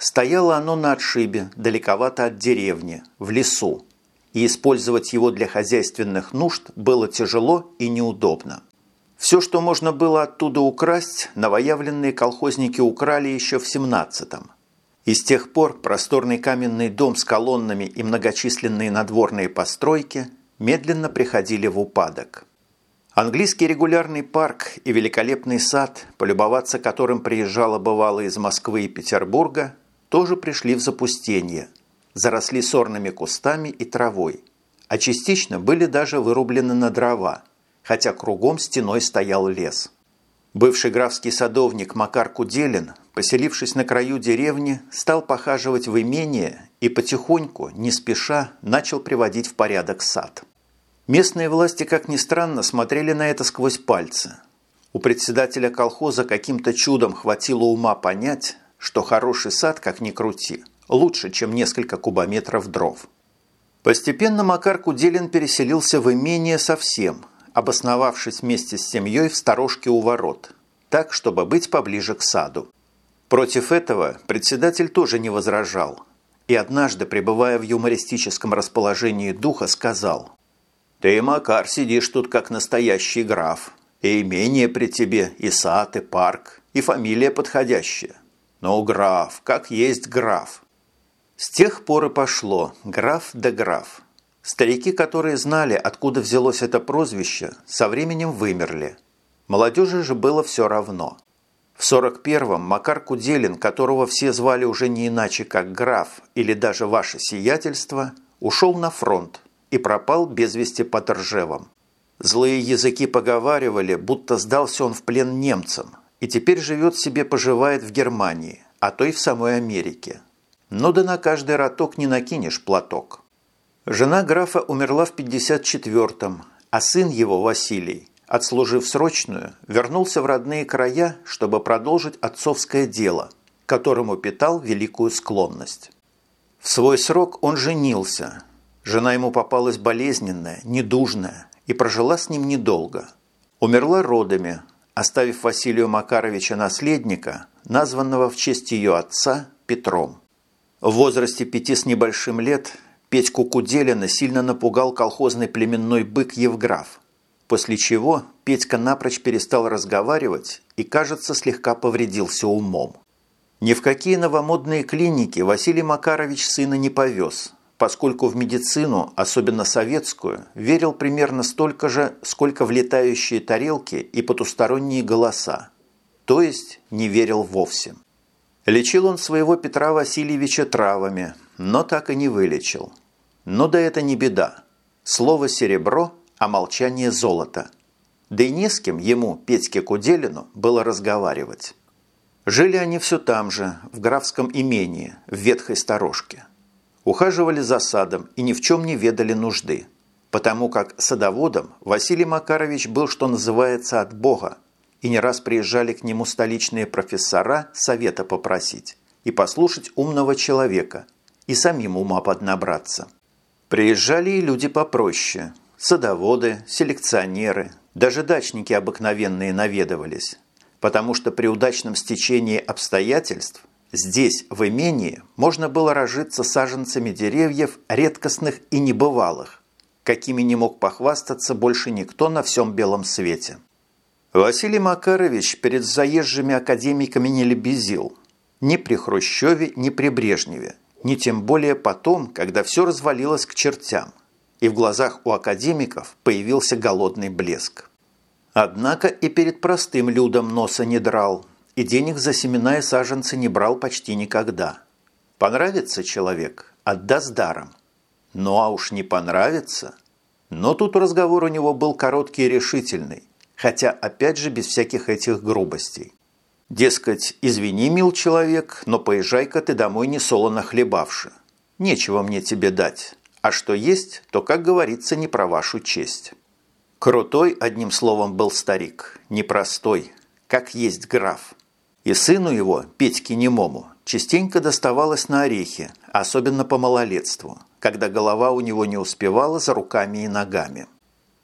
Стояло оно на отшибе, далековато от деревни, в лесу, и использовать его для хозяйственных нужд было тяжело и неудобно. Все, что можно было оттуда украсть, новоявленные колхозники украли еще в 17-м. И с тех пор просторный каменный дом с колоннами и многочисленные надворные постройки медленно приходили в упадок. Английский регулярный парк и великолепный сад, полюбоваться которым приезжало бывало из Москвы и Петербурга, тоже пришли в запустение, заросли сорными кустами и травой, а частично были даже вырублены на дрова, хотя кругом стеной стоял лес. Бывший графский садовник Макар Куделин, поселившись на краю деревни, стал похаживать в имение и потихоньку, не спеша, начал приводить в порядок сад. Местные власти, как ни странно, смотрели на это сквозь пальцы. У председателя колхоза каким-то чудом хватило ума понять, что хороший сад, как ни крути, лучше, чем несколько кубометров дров. Постепенно Макар Куделин переселился в имение совсем – обосновавшись вместе с семьей в сторожке у ворот, так, чтобы быть поближе к саду. Против этого председатель тоже не возражал, и однажды, пребывая в юмористическом расположении духа, сказал «Ты, Макар, сидишь тут как настоящий граф, и имение при тебе, и сад, и парк, и фамилия подходящая. Но граф, как есть граф». С тех пор и пошло граф да граф. Старики, которые знали, откуда взялось это прозвище, со временем вымерли. Молодежи же было все равно. В 41-м Макар Куделин, которого все звали уже не иначе, как граф или даже ваше сиятельство, ушел на фронт и пропал без вести под Ржевом. Злые языки поговаривали, будто сдался он в плен немцам и теперь живет себе, поживает в Германии, а то и в самой Америке. Ну да на каждый роток не накинешь платок. Жена графа умерла в 54-м, а сын его, Василий, отслужив срочную, вернулся в родные края, чтобы продолжить отцовское дело, которому питал великую склонность. В свой срок он женился. Жена ему попалась болезненная, недужная и прожила с ним недолго. Умерла родами, оставив Василию Макаровича наследника, названного в честь ее отца Петром. В возрасте пяти с небольшим лет Петьку Куделина сильно напугал колхозный племенной бык Евграф, после чего Петька напрочь перестал разговаривать и, кажется, слегка повредился умом. Ни в какие новомодные клиники Василий Макарович сына не повез, поскольку в медицину, особенно советскую, верил примерно столько же, сколько в летающие тарелки и потусторонние голоса, то есть не верил вовсе. Лечил он своего Петра Васильевича травами, но так и не вылечил – но да это не беда. Слово «серебро», а молчание «золото». Да и не с кем ему, Петьке Куделину, было разговаривать. Жили они все там же, в графском имении, в ветхой сторожке. Ухаживали за садом и ни в чем не ведали нужды, потому как садоводом Василий Макарович был, что называется, от Бога, и не раз приезжали к нему столичные профессора совета попросить и послушать умного человека, и самим ума поднабраться. Приезжали и люди попроще. Садоводы, селекционеры, даже дачники обыкновенные наведывались. Потому что при удачном стечении обстоятельств здесь, в имении, можно было разжиться саженцами деревьев редкостных и небывалых, какими не мог похвастаться больше никто на всем белом свете. Василий Макарович перед заезжими академиками не лебезил. Ни при Хрущеве, ни при Брежневе не тем более потом, когда все развалилось к чертям, и в глазах у академиков появился голодный блеск. Однако и перед простым людом носа не драл, и денег за семена и саженцы не брал почти никогда. Понравится человек – отдаст даром. Ну а уж не понравится. Но тут разговор у него был короткий и решительный, хотя опять же без всяких этих грубостей. Дескать, извини, мил человек, но поезжай-ка ты домой не солоно хлебавши. Нечего мне тебе дать. А что есть, то, как говорится, не про вашу честь. Крутой, одним словом, был старик, непростой, как есть граф. И сыну его, Петьке Немому, частенько доставалось на орехи, особенно по малолетству, когда голова у него не успевала за руками и ногами.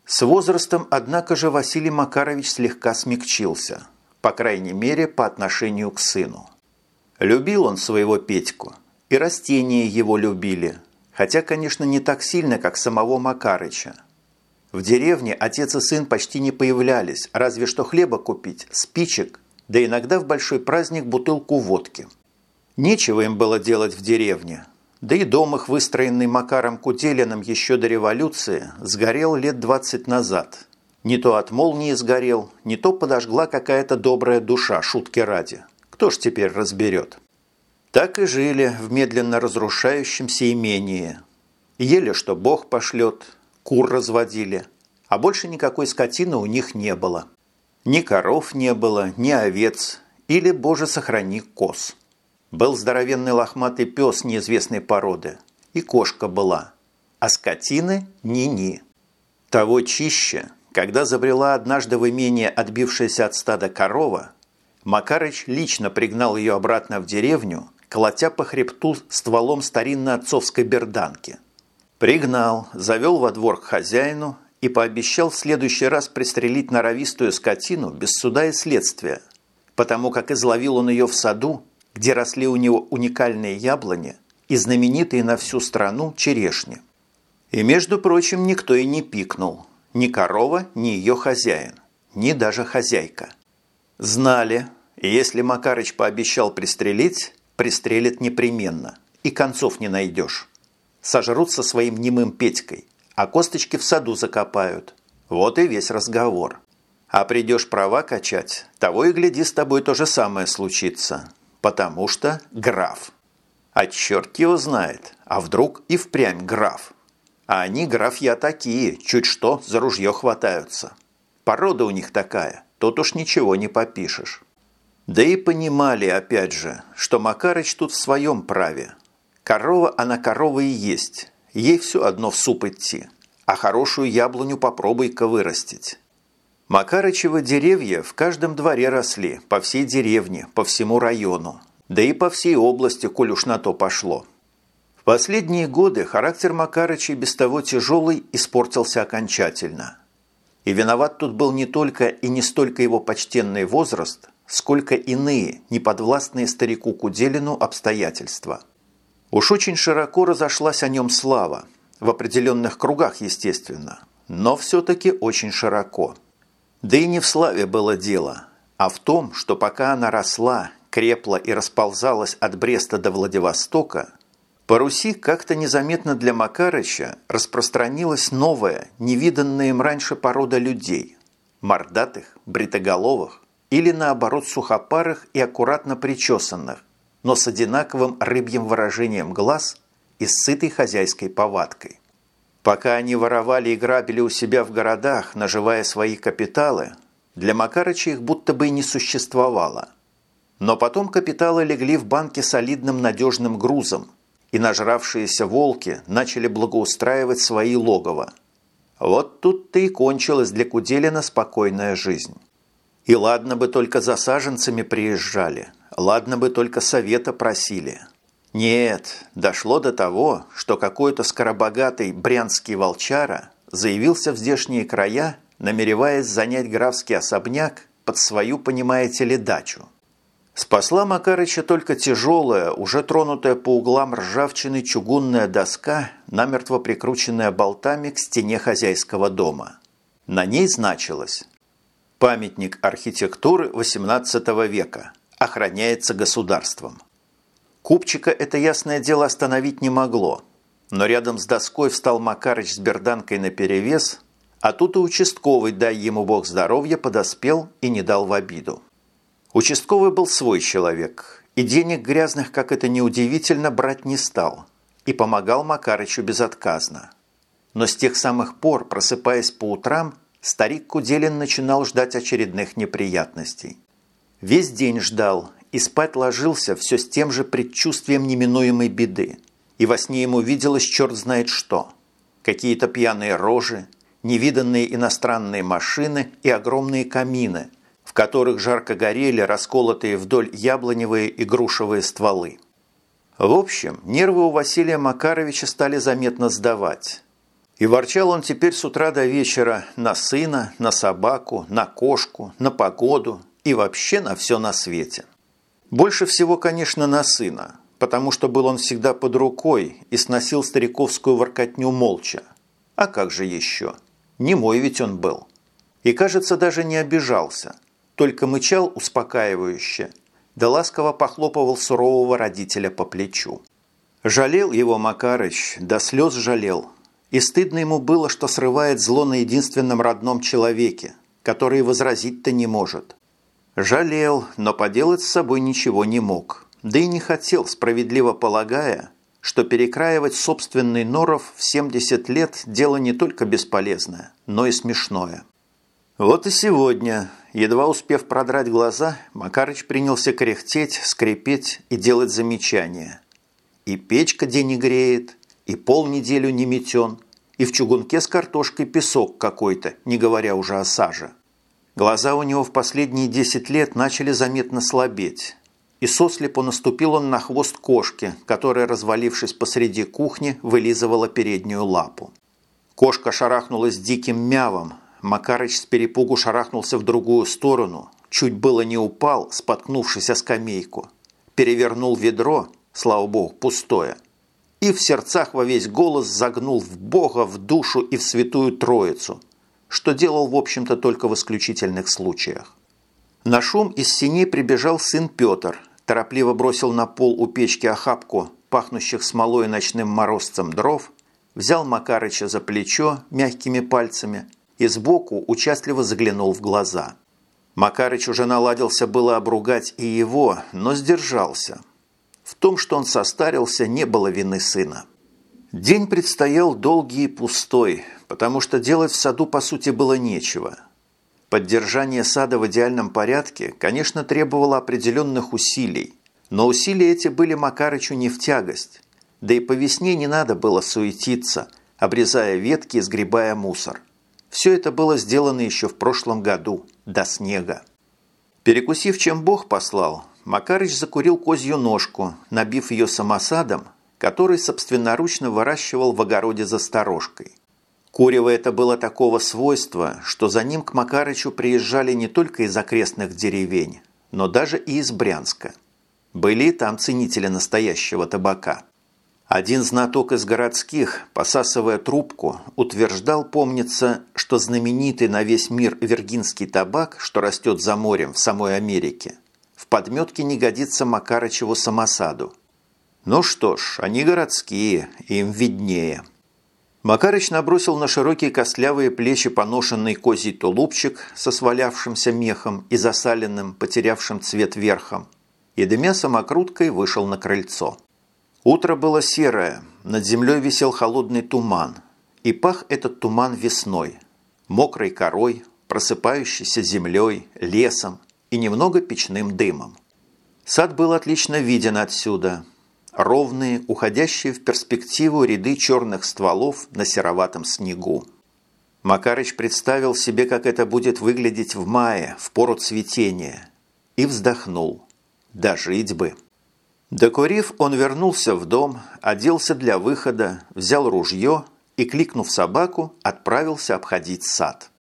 С возрастом, однако же, Василий Макарович слегка смягчился – по крайней мере, по отношению к сыну. Любил он своего Петьку, и растения его любили, хотя, конечно, не так сильно, как самого Макарыча. В деревне отец и сын почти не появлялись, разве что хлеба купить, спичек, да иногда в большой праздник бутылку водки. Нечего им было делать в деревне, да и дом их, выстроенный Макаром Кутелиным еще до революции, сгорел лет 20 назад – не то от молнии сгорел, не то подожгла какая-то добрая душа, шутки ради. Кто ж теперь разберет? Так и жили в медленно разрушающемся имении. Ели, что Бог пошлет, кур разводили, а больше никакой скотины у них не было. Ни коров не было, ни овец, или, боже, сохрани, коз. Был здоровенный лохматый пес неизвестной породы, и кошка была, а скотины ни-ни. Того чище, когда забрела однажды в имение отбившаяся от стада корова, Макарыч лично пригнал ее обратно в деревню, колотя по хребту стволом старинно-отцовской берданки. Пригнал, завел во двор к хозяину и пообещал в следующий раз пристрелить норовистую скотину без суда и следствия, потому как изловил он ее в саду, где росли у него уникальные яблони и знаменитые на всю страну черешни. И, между прочим, никто и не пикнул. Ни корова, ни ее хозяин, ни даже хозяйка. Знали, если Макарыч пообещал пристрелить, пристрелит непременно, и концов не найдешь. Сожрут со своим немым Петькой, а косточки в саду закопают. Вот и весь разговор. А придешь права качать, того и гляди, с тобой то же самое случится. Потому что граф. А черт его знает, а вдруг и впрямь граф. А они, графья, такие, чуть что, за ружье хватаются. Порода у них такая, тут уж ничего не попишешь. Да и понимали, опять же, что Макарыч тут в своем праве. Корова она корова и есть, ей все одно в суп идти, а хорошую яблоню попробуй-ка вырастить. Макарычевы деревья в каждом дворе росли, по всей деревне, по всему району, да и по всей области, коль уж на то пошло последние годы характер Макарыча без того тяжелый испортился окончательно. И виноват тут был не только и не столько его почтенный возраст, сколько иные, неподвластные старику Куделину обстоятельства. Уж очень широко разошлась о нем слава, в определенных кругах, естественно, но все-таки очень широко. Да и не в славе было дело, а в том, что пока она росла, крепла и расползалась от Бреста до Владивостока, по Руси как-то незаметно для Макарыча распространилась новая, невиданная им раньше порода людей – мордатых, бритоголовых или наоборот сухопарых и аккуратно причесанных, но с одинаковым рыбьим выражением глаз и с сытой хозяйской повадкой. Пока они воровали и грабили у себя в городах, наживая свои капиталы, для Макарыча их будто бы и не существовало. Но потом капиталы легли в банке солидным надежным грузом – и нажравшиеся волки начали благоустраивать свои логово. Вот тут-то и кончилась для Куделина спокойная жизнь. И ладно бы только за саженцами приезжали, ладно бы только совета просили. Нет, дошло до того, что какой-то скоробогатый брянский волчара заявился в здешние края, намереваясь занять графский особняк под свою, понимаете ли, дачу. Спасла Макарыча только тяжелая, уже тронутая по углам ржавчиной чугунная доска, намертво прикрученная болтами к стене хозяйского дома. На ней значилось «Памятник архитектуры XVIII века. Охраняется государством». Купчика это ясное дело остановить не могло, но рядом с доской встал Макарыч с берданкой наперевес, а тут и участковый, дай ему бог здоровья, подоспел и не дал в обиду. Участковый был свой человек, и денег грязных, как это неудивительно, брать не стал, и помогал Макарычу безотказно. Но с тех самых пор, просыпаясь по утрам, старик Куделин начинал ждать очередных неприятностей. Весь день ждал и спать ложился все с тем же предчувствием неминуемой беды. И во сне ему виделось черт знает что. Какие-то пьяные рожи, невиданные иностранные машины и огромные камины – в которых жарко горели расколотые вдоль яблоневые и грушевые стволы. В общем, нервы у Василия Макаровича стали заметно сдавать. И ворчал он теперь с утра до вечера на сына, на собаку, на кошку, на погоду и вообще на все на свете. Больше всего, конечно, на сына, потому что был он всегда под рукой и сносил стариковскую воркотню молча. А как же еще? Не мой ведь он был. И, кажется, даже не обижался – только мычал успокаивающе, да ласково похлопывал сурового родителя по плечу. Жалел его Макарыч, до слез жалел, и стыдно ему было, что срывает зло на единственном родном человеке, который возразить-то не может. Жалел, но поделать с собой ничего не мог, да и не хотел, справедливо полагая, что перекраивать собственный норов в 70 лет – дело не только бесполезное, но и смешное. Вот и сегодня, едва успев продрать глаза, Макарыч принялся кряхтеть, скрипеть и делать замечания. И печка день не греет, и пол неделю не метен, и в чугунке с картошкой песок какой-то, не говоря уже о саже. Глаза у него в последние 10 лет начали заметно слабеть, и сослепу наступил он на хвост кошки, которая, развалившись посреди кухни, вылизывала переднюю лапу. Кошка шарахнулась диким мявом, Макарыч с перепугу шарахнулся в другую сторону, чуть было не упал, споткнувшись о скамейку. Перевернул ведро, слава богу, пустое, и в сердцах во весь голос загнул в Бога, в душу и в святую Троицу, что делал, в общем-то, только в исключительных случаях. На шум из синей прибежал сын Петр, торопливо бросил на пол у печки охапку, пахнущих смолой ночным морозцем дров, взял Макарыча за плечо мягкими пальцами и сбоку участливо заглянул в глаза. Макарыч уже наладился было обругать и его, но сдержался. Том, что он состарился, не было вины сына. День предстоял долгий и пустой, потому что делать в саду, по сути, было нечего – Поддержание сада в идеальном порядке, конечно, требовало определенных усилий, но усилия эти были Макарычу не в тягость. Да и по весне не надо было суетиться, обрезая ветки и сгребая мусор. Все это было сделано еще в прошлом году, до снега. Перекусив, чем Бог послал, Макарыч закурил козью ножку, набив ее самосадом, который собственноручно выращивал в огороде за сторожкой. Курево это было такого свойства, что за ним к Макарычу приезжали не только из окрестных деревень, но даже и из Брянска. Были там ценители настоящего табака. Один знаток из городских, посасывая трубку, утверждал, помнится, что знаменитый на весь мир виргинский табак, что растет за морем в самой Америке, подметке не годится Макарычеву самосаду. Ну что ж, они городские, им виднее – Макарыч набросил на широкие костлявые плечи поношенный козий тулупчик со свалявшимся мехом и засаленным, потерявшим цвет верхом, и дымя самокруткой вышел на крыльцо. Утро было серое, над землей висел холодный туман, и пах этот туман весной, мокрой корой, просыпающейся землей, лесом и немного печным дымом. Сад был отлично виден отсюда – ровные, уходящие в перспективу ряды черных стволов на сероватом снегу. Макарыч представил себе, как это будет выглядеть в мае, в пору цветения, и вздохнул. Дожить бы. Докурив, он вернулся в дом, оделся для выхода, взял ружье и, кликнув собаку, отправился обходить сад.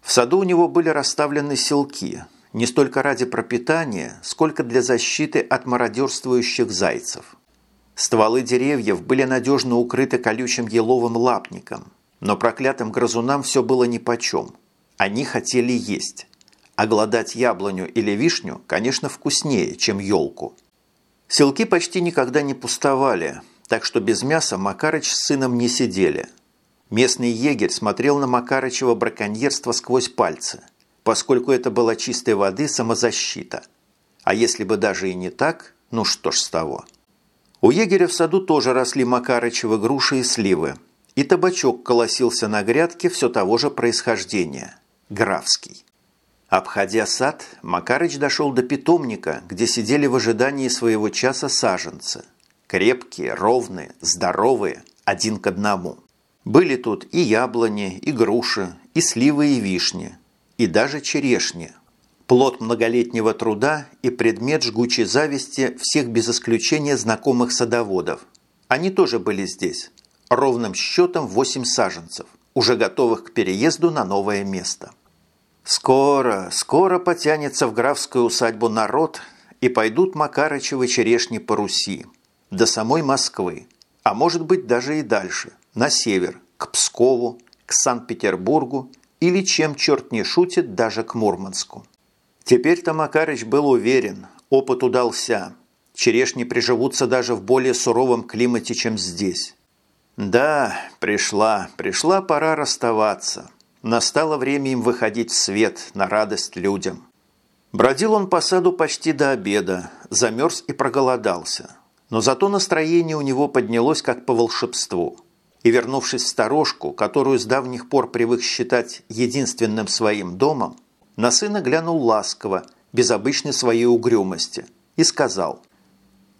В саду у него были расставлены селки, не столько ради пропитания, сколько для защиты от мародерствующих зайцев – Стволы деревьев были надежно укрыты колючим еловым лапником, но проклятым грызунам все было нипочем. Они хотели есть. А гладать яблоню или вишню, конечно, вкуснее, чем елку. Селки почти никогда не пустовали, так что без мяса Макарыч с сыном не сидели. Местный егерь смотрел на Макарычево браконьерство сквозь пальцы, поскольку это была чистой воды самозащита. А если бы даже и не так, ну что ж с того – у егеря в саду тоже росли Макарычевы груши и сливы, и табачок колосился на грядке все того же происхождения – графский. Обходя сад, Макарыч дошел до питомника, где сидели в ожидании своего часа саженцы. Крепкие, ровные, здоровые, один к одному. Были тут и яблони, и груши, и сливы, и вишни, и даже черешни, плод многолетнего труда и предмет жгучей зависти всех без исключения знакомых садоводов. Они тоже были здесь. Ровным счетом 8 саженцев, уже готовых к переезду на новое место. Скоро, скоро потянется в графскую усадьбу народ, и пойдут Макарычевы черешни по Руси, до самой Москвы, а может быть даже и дальше, на север, к Пскову, к Санкт-Петербургу или, чем черт не шутит, даже к Мурманску. Теперь-то Макарыч был уверен, опыт удался. Черешни приживутся даже в более суровом климате, чем здесь. Да, пришла, пришла пора расставаться. Настало время им выходить в свет на радость людям. Бродил он по саду почти до обеда, замерз и проголодался. Но зато настроение у него поднялось как по волшебству. И, вернувшись в сторожку, которую с давних пор привык считать единственным своим домом, на сына глянул ласково, без обычной своей угрюмости, и сказал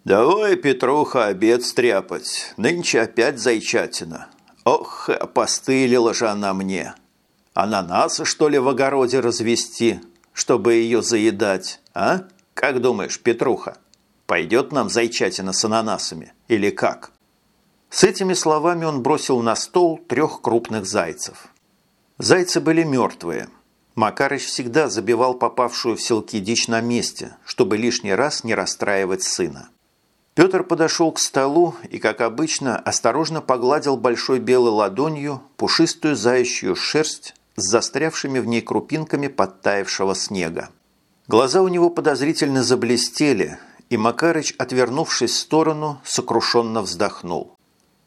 «Давай, Петруха, обед стряпать, нынче опять зайчатина. Ох, опостылила же она мне. Ананасы, что ли, в огороде развести, чтобы ее заедать, а? Как думаешь, Петруха, пойдет нам зайчатина с ананасами или как?» С этими словами он бросил на стол трех крупных зайцев. Зайцы были мертвые. Макарыч всегда забивал попавшую в селки дичь на месте, чтобы лишний раз не расстраивать сына. Петр подошел к столу и, как обычно, осторожно погладил большой белой ладонью пушистую заячью шерсть с застрявшими в ней крупинками подтаявшего снега. Глаза у него подозрительно заблестели, и Макарыч, отвернувшись в сторону, сокрушенно вздохнул.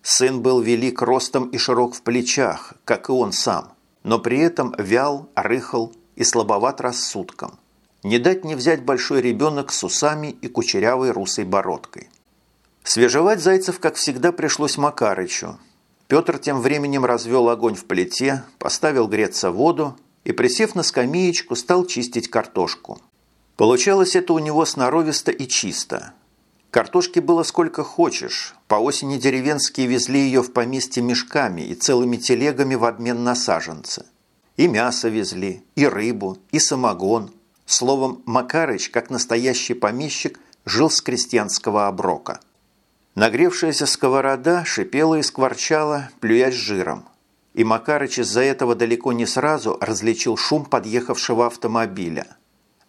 Сын был велик ростом и широк в плечах, как и он сам, но при этом вял, рыхал и слабоват рассудком. Не дать не взять большой ребенок с усами и кучерявой русой бородкой. Свежевать зайцев, как всегда, пришлось Макарычу. Петр тем временем развел огонь в плите, поставил греться воду и, присев на скамеечку, стал чистить картошку. Получалось это у него сноровисто и чисто. Картошки было сколько хочешь. По осени деревенские везли ее в поместье мешками и целыми телегами в обмен на саженцы. И мясо везли, и рыбу, и самогон. Словом, Макарыч, как настоящий помещик, жил с крестьянского оброка – Нагревшаяся сковорода шипела и скворчала, плюясь жиром. И Макарыч из-за этого далеко не сразу различил шум подъехавшего автомобиля.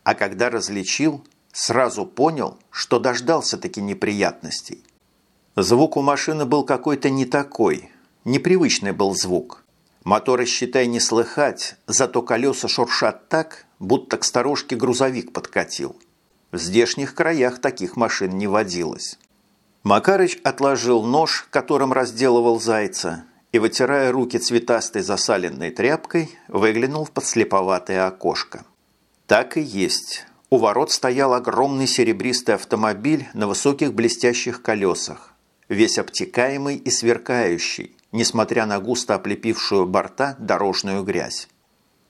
А когда различил, сразу понял, что дождался-таки неприятностей. Звук у машины был какой-то не такой, непривычный был звук. Моторы, считай, не слыхать, зато колеса шуршат так, будто к сторожке грузовик подкатил. В здешних краях таких машин не водилось. Макарыч отложил нож, которым разделывал зайца, и, вытирая руки цветастой засаленной тряпкой, выглянул в подслеповатое окошко. Так и есть. У ворот стоял огромный серебристый автомобиль на высоких блестящих колесах, весь обтекаемый и сверкающий, несмотря на густо облепившую борта дорожную грязь.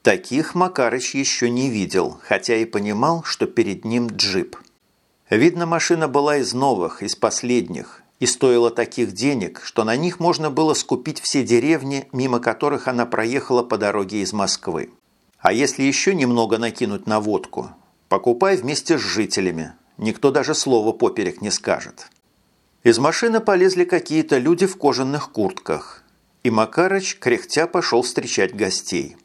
Таких Макарыч еще не видел, хотя и понимал, что перед ним джип – Видно, машина была из новых, из последних, и стоила таких денег, что на них можно было скупить все деревни, мимо которых она проехала по дороге из Москвы. А если еще немного накинуть на водку, покупай вместе с жителями, никто даже слова поперек не скажет. Из машины полезли какие-то люди в кожаных куртках, и Макарыч, кряхтя, пошел встречать гостей.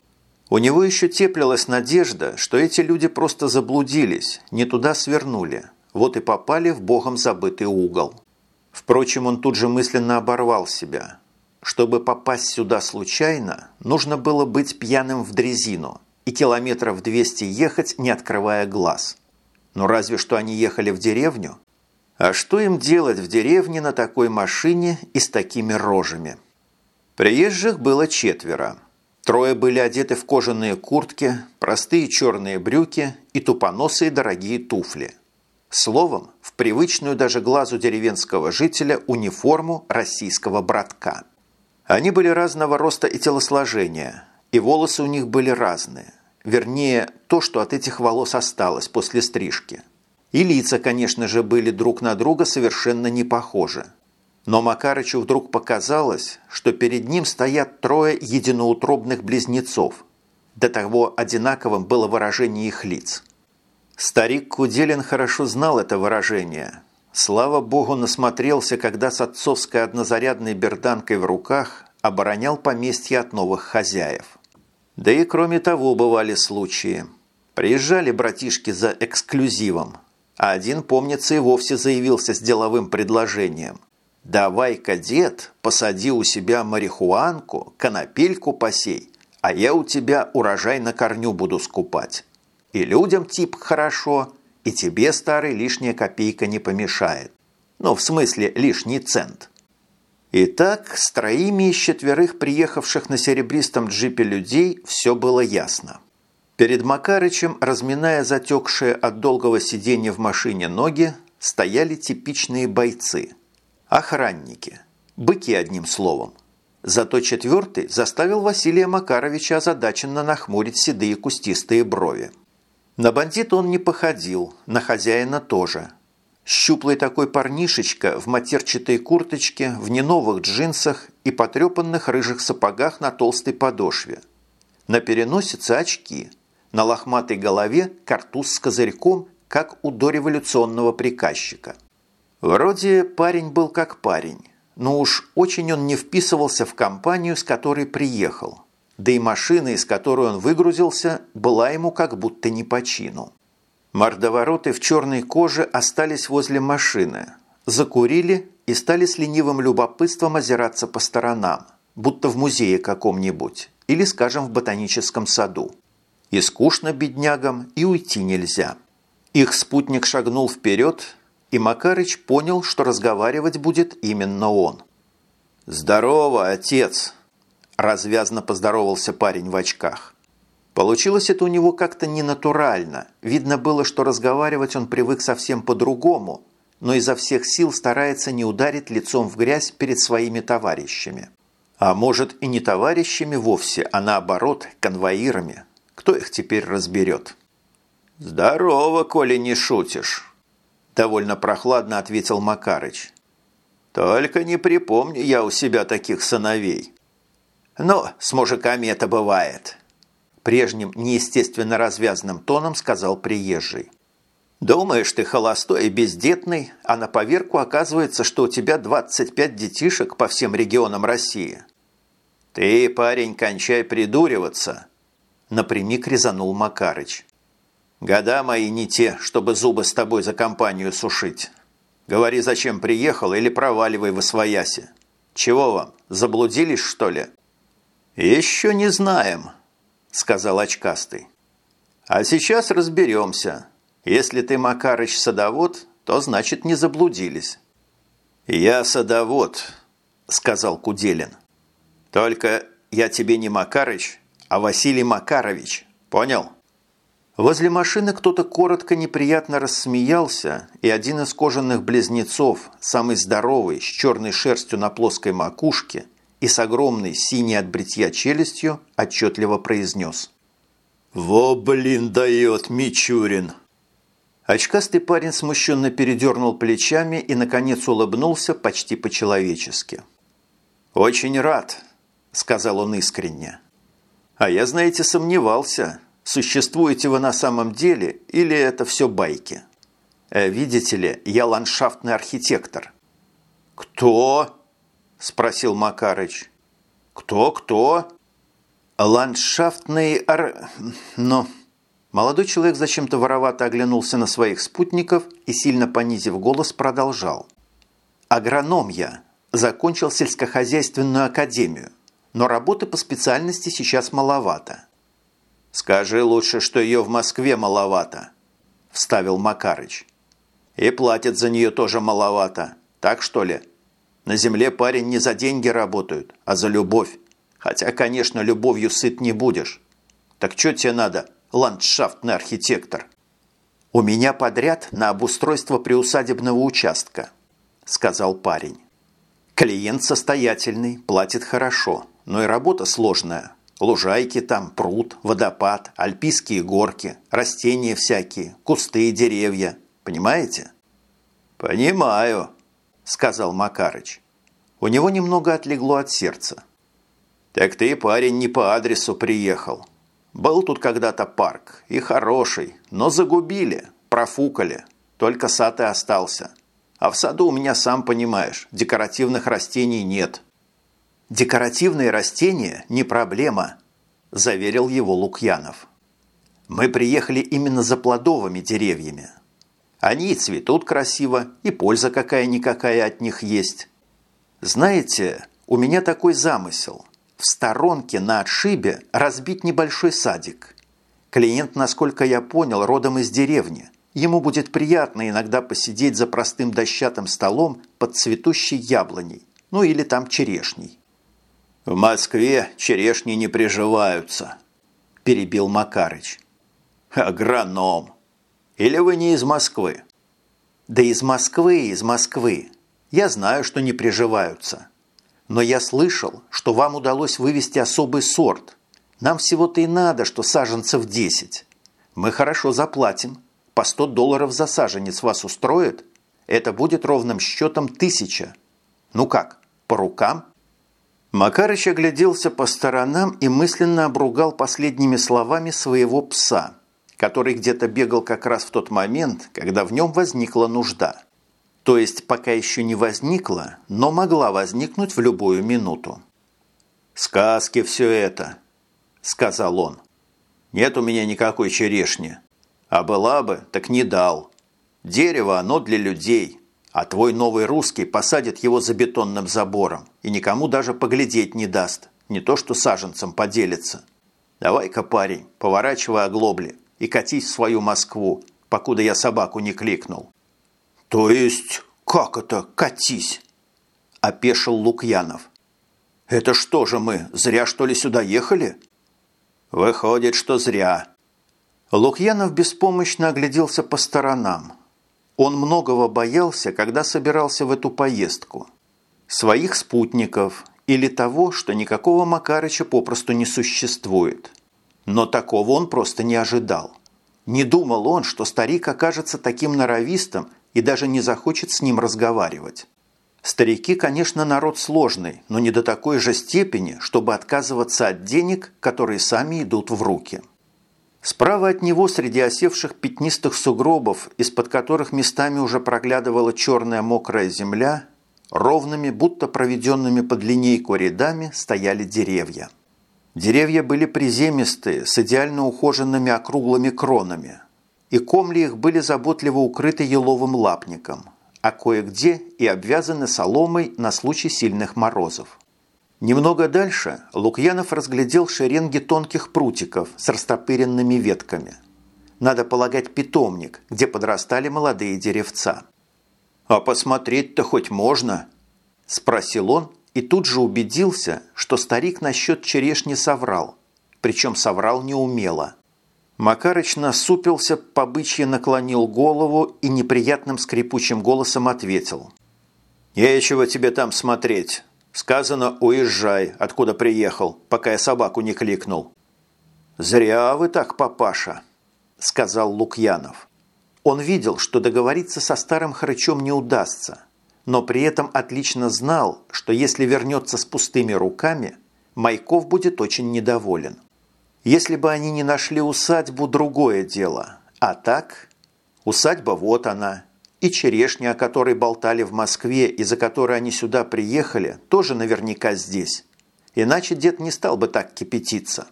У него еще теплилась надежда, что эти люди просто заблудились, не туда свернули – вот и попали в богом забытый угол. Впрочем, он тут же мысленно оборвал себя. Чтобы попасть сюда случайно, нужно было быть пьяным в дрезину и километров 200 ехать, не открывая глаз. Но разве что они ехали в деревню? А что им делать в деревне на такой машине и с такими рожами? Приезжих было четверо. Трое были одеты в кожаные куртки, простые черные брюки и тупоносые дорогие туфли. Словом, в привычную даже глазу деревенского жителя униформу российского братка. Они были разного роста и телосложения, и волосы у них были разные. Вернее, то, что от этих волос осталось после стрижки. И лица, конечно же, были друг на друга совершенно не похожи. Но Макарычу вдруг показалось, что перед ним стоят трое единоутробных близнецов. До того одинаковым было выражение их лиц – Старик Куделин хорошо знал это выражение. Слава богу, насмотрелся, когда с отцовской однозарядной берданкой в руках оборонял поместье от новых хозяев. Да и кроме того бывали случаи. Приезжали братишки за эксклюзивом, а один, помнится, и вовсе заявился с деловым предложением. «Давай-ка, дед, посади у себя марихуанку, конопельку посей, а я у тебя урожай на корню буду скупать». И людям тип хорошо, и тебе, старый, лишняя копейка не помешает. Ну, в смысле, лишний цент. Итак, с троими из четверых приехавших на серебристом джипе людей все было ясно. Перед Макарычем, разминая затекшие от долгого сидения в машине ноги, стояли типичные бойцы. Охранники. Быки, одним словом. Зато четвертый заставил Василия Макаровича озадаченно нахмурить седые кустистые брови. На бандита он не походил, на хозяина тоже. Щуплый такой парнишечка в матерчатой курточке, в неновых джинсах и потрепанных рыжих сапогах на толстой подошве. На переносице очки – на лохматой голове картуз с козырьком, как у дореволюционного приказчика. Вроде парень был как парень, но уж очень он не вписывался в компанию, с которой приехал. Да и машина, из которой он выгрузился, была ему как будто не по чину. Мордовороты в черной коже остались возле машины, закурили и стали с ленивым любопытством озираться по сторонам, будто в музее каком-нибудь или, скажем, в ботаническом саду. И скучно беднягам, и уйти нельзя. Их спутник шагнул вперед, и Макарыч понял, что разговаривать будет именно он. «Здорово, отец!» – развязно поздоровался парень в очках. Получилось это у него как-то ненатурально. Видно было, что разговаривать он привык совсем по-другому, но изо всех сил старается не ударить лицом в грязь перед своими товарищами. А может и не товарищами вовсе, а наоборот, конвоирами, кто их теперь разберет? «Здорово, коли не шутишь», – довольно прохладно ответил Макарыч. «Только не припомню я у себя таких сыновей». «Ну, с мужиками это бывает», – прежним неестественно развязанным тоном сказал приезжий. «Думаешь, ты холостой и бездетный, а на поверку оказывается, что у тебя 25 детишек по всем регионам России». «Ты, парень, кончай придуриваться», напрямик резанул Макарыч. «Года мои не те, чтобы зубы с тобой за компанию сушить. Говори, зачем приехал, или проваливай в освояси. Чего вам, заблудились, что ли?» «Еще не знаем», – сказал очкастый. «А сейчас разберемся. Если ты, Макарыч, садовод, то значит не заблудились». «Я садовод», – сказал Куделин. «Только я тебе не Макарыч, а Василий Макарович. Понял?» Возле машины кто-то коротко неприятно рассмеялся, и один из кожаных близнецов, самый здоровый, с черной шерстью на плоской макушке и с огромной синей от бритья челюстью, отчетливо произнес. «Во, блин, дает Мичурин!» Очкастый парень смущенно передернул плечами и, наконец, улыбнулся почти по-человечески. «Очень рад», – сказал он искренне. А я, знаете, сомневался, существуете вы на самом деле или это все байки. Э, видите ли, я ландшафтный архитектор. «Кто?» – спросил Макарыч. «Кто-кто?» «Ландшафтный ар... но...» Молодой человек зачем-то воровато оглянулся на своих спутников и, сильно понизив голос, продолжал. «Агроном я. Закончил сельскохозяйственную академию но работы по специальности сейчас маловато. «Скажи лучше, что ее в Москве маловато», – вставил Макарыч. «И платят за нее тоже маловато. Так что ли? На земле парень не за деньги работают, а за любовь. Хотя, конечно, любовью сыт не будешь. Так что тебе надо, ландшафтный архитектор?» «У меня подряд на обустройство приусадебного участка», – сказал парень. «Клиент состоятельный, платит хорошо, но и работа сложная. Лужайки там, пруд, водопад, альпийские горки, растения всякие, кусты и деревья. Понимаете? «Понимаю», – сказал Макарыч. У него немного отлегло от сердца. «Так ты, парень, не по адресу приехал. Был тут когда-то парк, и хороший, но загубили, профукали. Только сад и остался. А в саду у меня, сам понимаешь, декоративных растений нет». «Декоративные растения не проблема», – заверил его Лукьянов. «Мы приехали именно за плодовыми деревьями. Они и цветут красиво, и польза какая-никакая от них есть. Знаете, у меня такой замысел. В сторонке на отшибе разбить небольшой садик. Клиент, насколько я понял, родом из деревни. Ему будет приятно иногда посидеть за простым дощатым столом под цветущей яблоней, ну или там черешней. «В Москве черешни не приживаются», – перебил Макарыч. Агроном. Или вы не из Москвы? Да из Москвы, из Москвы. Я знаю, что не приживаются. Но я слышал, что вам удалось вывести особый сорт. Нам всего-то и надо, что саженцев 10. Мы хорошо заплатим. По 100 долларов за саженец вас устроит? Это будет ровным счетом тысяча. Ну как, по рукам? Макарыч огляделся по сторонам и мысленно обругал последними словами своего пса, который где-то бегал как раз в тот момент, когда в нем возникла нужда. То есть пока еще не возникла, но могла возникнуть в любую минуту. «Сказки все это», – сказал он. «Нет у меня никакой черешни. А была бы, так не дал. Дерево оно для людей, а твой новый русский посадит его за бетонным забором и никому даже поглядеть не даст, не то что саженцем поделится. Давай-ка, парень, поворачивай оглобли и катись в свою Москву, покуда я собаку не кликнул». «То есть как это «катись»?» – опешил Лукьянов. «Это что же мы, зря что ли сюда ехали?» «Выходит, что зря». Лукьянов беспомощно огляделся по сторонам. Он многого боялся, когда собирался в эту поездку. Своих спутников или того, что никакого Макарыча попросту не существует. Но такого он просто не ожидал. Не думал он, что старик окажется таким норовистым и даже не захочет с ним разговаривать. Старики, конечно, народ сложный, но не до такой же степени, чтобы отказываться от денег, которые сами идут в руки. Справа от него среди осевших пятнистых сугробов, из-под которых местами уже проглядывала черная мокрая земля, ровными, будто проведенными под линейку рядами, стояли деревья. Деревья были приземистые, с идеально ухоженными округлыми кронами – и комли их были заботливо укрыты еловым лапником, а кое-где и обвязаны соломой на случай сильных морозов. Немного дальше Лукьянов разглядел шеренги тонких прутиков с растопыренными ветками. Надо полагать питомник, где подрастали молодые деревца. «А посмотреть-то хоть можно?» – спросил он и тут же убедился, что старик насчет черешни соврал, причем соврал неумело – Макарыч насупился, побычье наклонил голову и неприятным скрипучим голосом ответил. «Нечего тебе там смотреть. Сказано, уезжай, откуда приехал, пока я собаку не кликнул». «Зря вы так, папаша», – сказал Лукьянов. Он видел, что договориться со старым хрычом не удастся, но при этом отлично знал, что если вернется с пустыми руками, Майков будет очень недоволен. Если бы они не нашли усадьбу, другое дело. А так, усадьба вот она. И черешня, о которой болтали в Москве и за которой они сюда приехали, тоже наверняка здесь. Иначе дед не стал бы так кипятиться.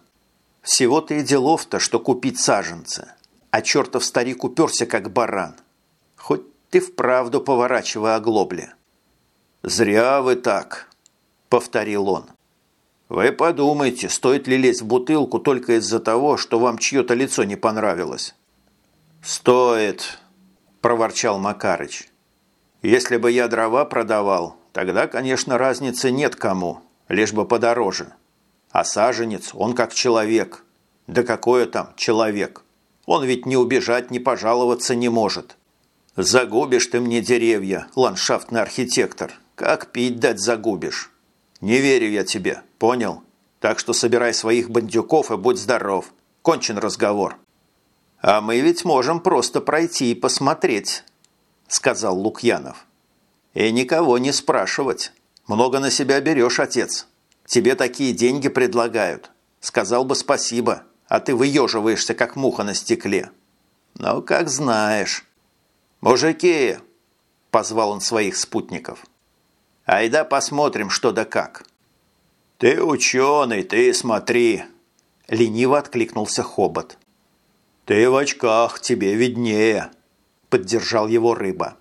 Всего-то и делов-то, что купить саженцы. А чертов старик уперся, как баран. Ты вправду поворачивай оглобли. «Зря вы так», — повторил он. Вы подумайте, стоит ли лезть в бутылку только из-за того, что вам чье-то лицо не понравилось. «Стоит», – проворчал Макарыч. «Если бы я дрова продавал, тогда, конечно, разницы нет кому, лишь бы подороже. А саженец, он как человек. Да какое там человек? Он ведь не убежать, не пожаловаться не может. Загубишь ты мне деревья, ландшафтный архитектор. Как пить дать загубишь? Не верю я тебе». Понял? Так что собирай своих бандюков и будь здоров. Кончен разговор. А мы ведь можем просто пройти и посмотреть, сказал Лукьянов. И никого не спрашивать. Много на себя берешь, отец. Тебе такие деньги предлагают. Сказал бы спасибо, а ты выеживаешься, как муха на стекле. Ну, как знаешь. «Мужики!» – позвал он своих спутников. «Айда посмотрим, что да как». «Ты ученый, ты смотри!» – лениво откликнулся Хобот. «Ты в очках, тебе виднее!» – поддержал его рыба.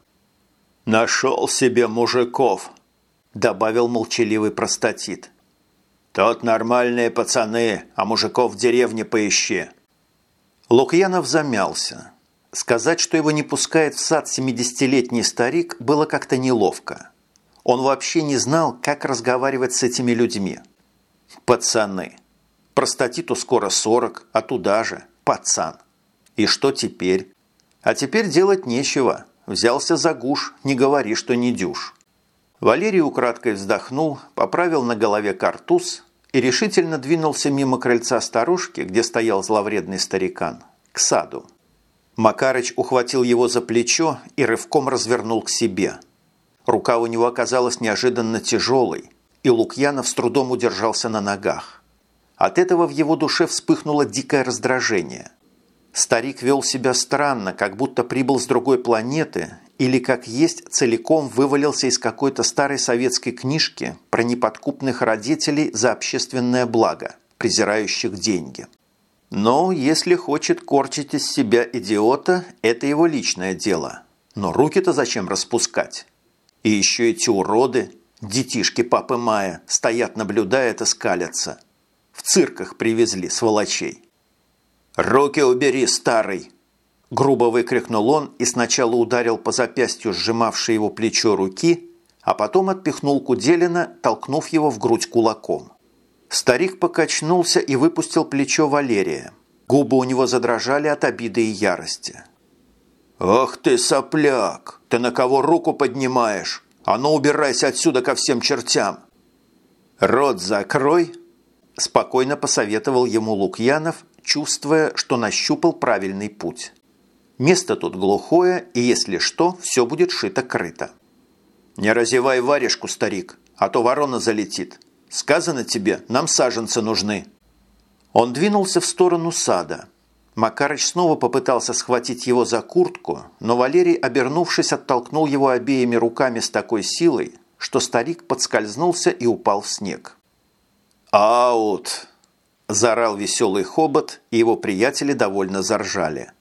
«Нашел себе мужиков!» – добавил молчаливый простатит. «Тот нормальные пацаны, а мужиков в деревне поищи!» Лукьянов замялся. Сказать, что его не пускает в сад семидесятилетний старик, было как-то неловко. Он вообще не знал, как разговаривать с этими людьми. Пацаны. Простатиту скоро 40, а туда же пацан. И что теперь? А теперь делать нечего. Взялся за гуш, не говори, что не дюж. Валерий украдкой вздохнул, поправил на голове картуз и решительно двинулся мимо крыльца старушки, где стоял зловредный старикан, к саду. Макарыч ухватил его за плечо и рывком развернул к себе. Рука у него оказалась неожиданно тяжелой, и Лукьянов с трудом удержался на ногах. От этого в его душе вспыхнуло дикое раздражение. Старик вел себя странно, как будто прибыл с другой планеты или, как есть, целиком вывалился из какой-то старой советской книжки про неподкупных родителей за общественное благо, презирающих деньги. Но если хочет корчить из себя идиота, это его личное дело. Но руки-то зачем распускать? И еще эти уроды, детишки папы Мая, стоят, наблюдают и скалятся. В цирках привезли сволочей. «Руки убери, старый!» Грубо выкрикнул он и сначала ударил по запястью сжимавшей его плечо руки, а потом отпихнул Куделина, толкнув его в грудь кулаком. Старик покачнулся и выпустил плечо Валерия. Губы у него задрожали от обиды и ярости. «Ах ты, сопляк! Ты на кого руку поднимаешь? А ну убирайся отсюда ко всем чертям!» «Рот закрой!» – спокойно посоветовал ему Лукьянов, чувствуя, что нащупал правильный путь. Место тут глухое, и если что, все будет шито-крыто. «Не разевай варежку, старик, а то ворона залетит. Сказано тебе, нам саженцы нужны». Он двинулся в сторону сада. Макарыч снова попытался схватить его за куртку, но Валерий, обернувшись, оттолкнул его обеими руками с такой силой, что старик подскользнулся и упал в снег. «Аут!» – заорал веселый хобот, и его приятели довольно заржали.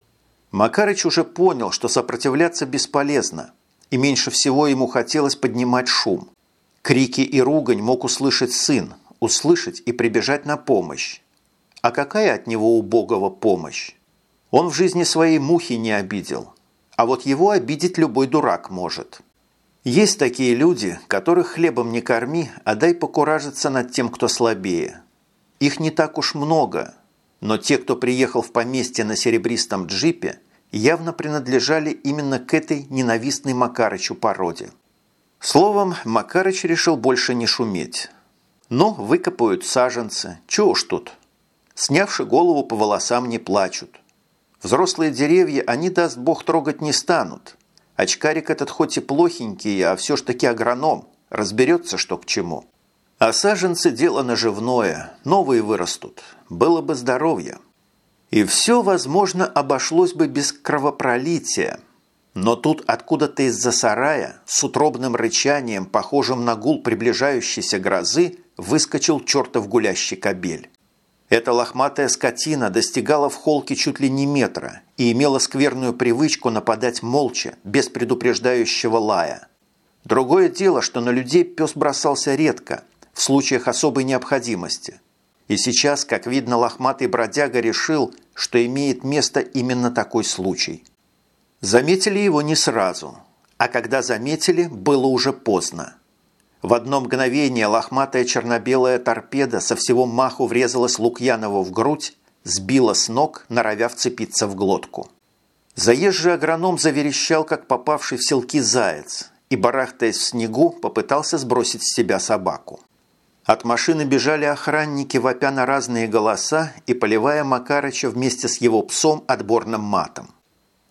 Макарыч уже понял, что сопротивляться бесполезно, и меньше всего ему хотелось поднимать шум. Крики и ругань мог услышать сын, услышать и прибежать на помощь. А какая от него убогого помощь? Он в жизни своей мухи не обидел. А вот его обидеть любой дурак может. Есть такие люди, которых хлебом не корми, а дай покуражиться над тем, кто слабее. Их не так уж много, но те, кто приехал в поместье на серебристом джипе, явно принадлежали именно к этой ненавистной Макарычу породе. Словом, Макарыч решил больше не шуметь. Ну, выкопают саженцы, чего уж тут. Снявши голову по волосам не плачут. Взрослые деревья они, даст бог, трогать не станут. Очкарик этот хоть и плохенький, а все ж таки агроном, разберется, что к чему. А саженцы – дело наживное, новые вырастут. Было бы здоровье. И все, возможно, обошлось бы без кровопролития – но тут откуда-то из-за сарая с утробным рычанием, похожим на гул приближающейся грозы, выскочил чертов гулящий кобель. Эта лохматая скотина достигала в холке чуть ли не метра и имела скверную привычку нападать молча, без предупреждающего лая. Другое дело, что на людей пес бросался редко, в случаях особой необходимости. И сейчас, как видно, лохматый бродяга решил, что имеет место именно такой случай – Заметили его не сразу, а когда заметили, было уже поздно. В одно мгновение лохматая черно-белая торпеда со всего маху врезалась Лукьянову в грудь, сбила с ног, норовя вцепиться в глотку. Заезжий агроном заверещал, как попавший в селки заяц, и, барахтаясь в снегу, попытался сбросить с себя собаку. От машины бежали охранники, вопя на разные голоса и поливая Макарыча вместе с его псом отборным матом.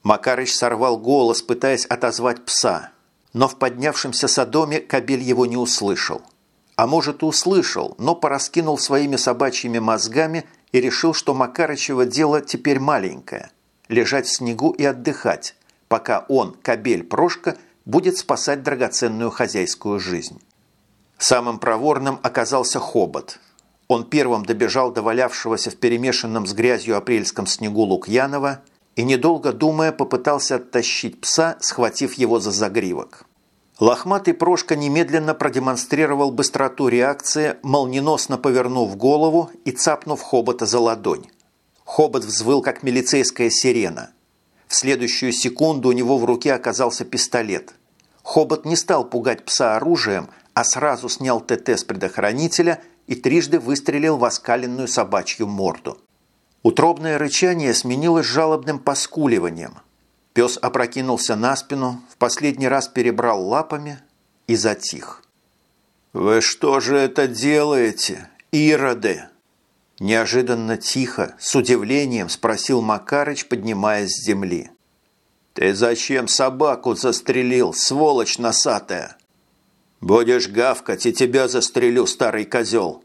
Макарыч сорвал голос, пытаясь отозвать пса, но в поднявшемся садоме кобель его не услышал. А может и услышал, но пораскинул своими собачьими мозгами и решил, что Макарычево дело теперь маленькое – лежать в снегу и отдыхать, пока он, кобель Прошка, будет спасать драгоценную хозяйскую жизнь. Самым проворным оказался хобот. Он первым добежал до валявшегося в перемешанном с грязью апрельском снегу Лукьянова – и, недолго думая, попытался оттащить пса, схватив его за загривок. Лохматый Прошка немедленно продемонстрировал быстроту реакции, молниеносно повернув голову и цапнув хобота за ладонь. Хобот взвыл, как милицейская сирена. В следующую секунду у него в руке оказался пистолет. Хобот не стал пугать пса оружием, а сразу снял ТТ с предохранителя и трижды выстрелил в оскаленную собачью морду. Утробное рычание сменилось жалобным поскуливанием. Пес опрокинулся на спину, в последний раз перебрал лапами и затих. «Вы что же это делаете, ироды?» Неожиданно тихо, с удивлением спросил Макарыч, поднимаясь с земли. «Ты зачем собаку застрелил, сволочь носатая?» «Будешь гавкать, и тебя застрелю, старый козел!»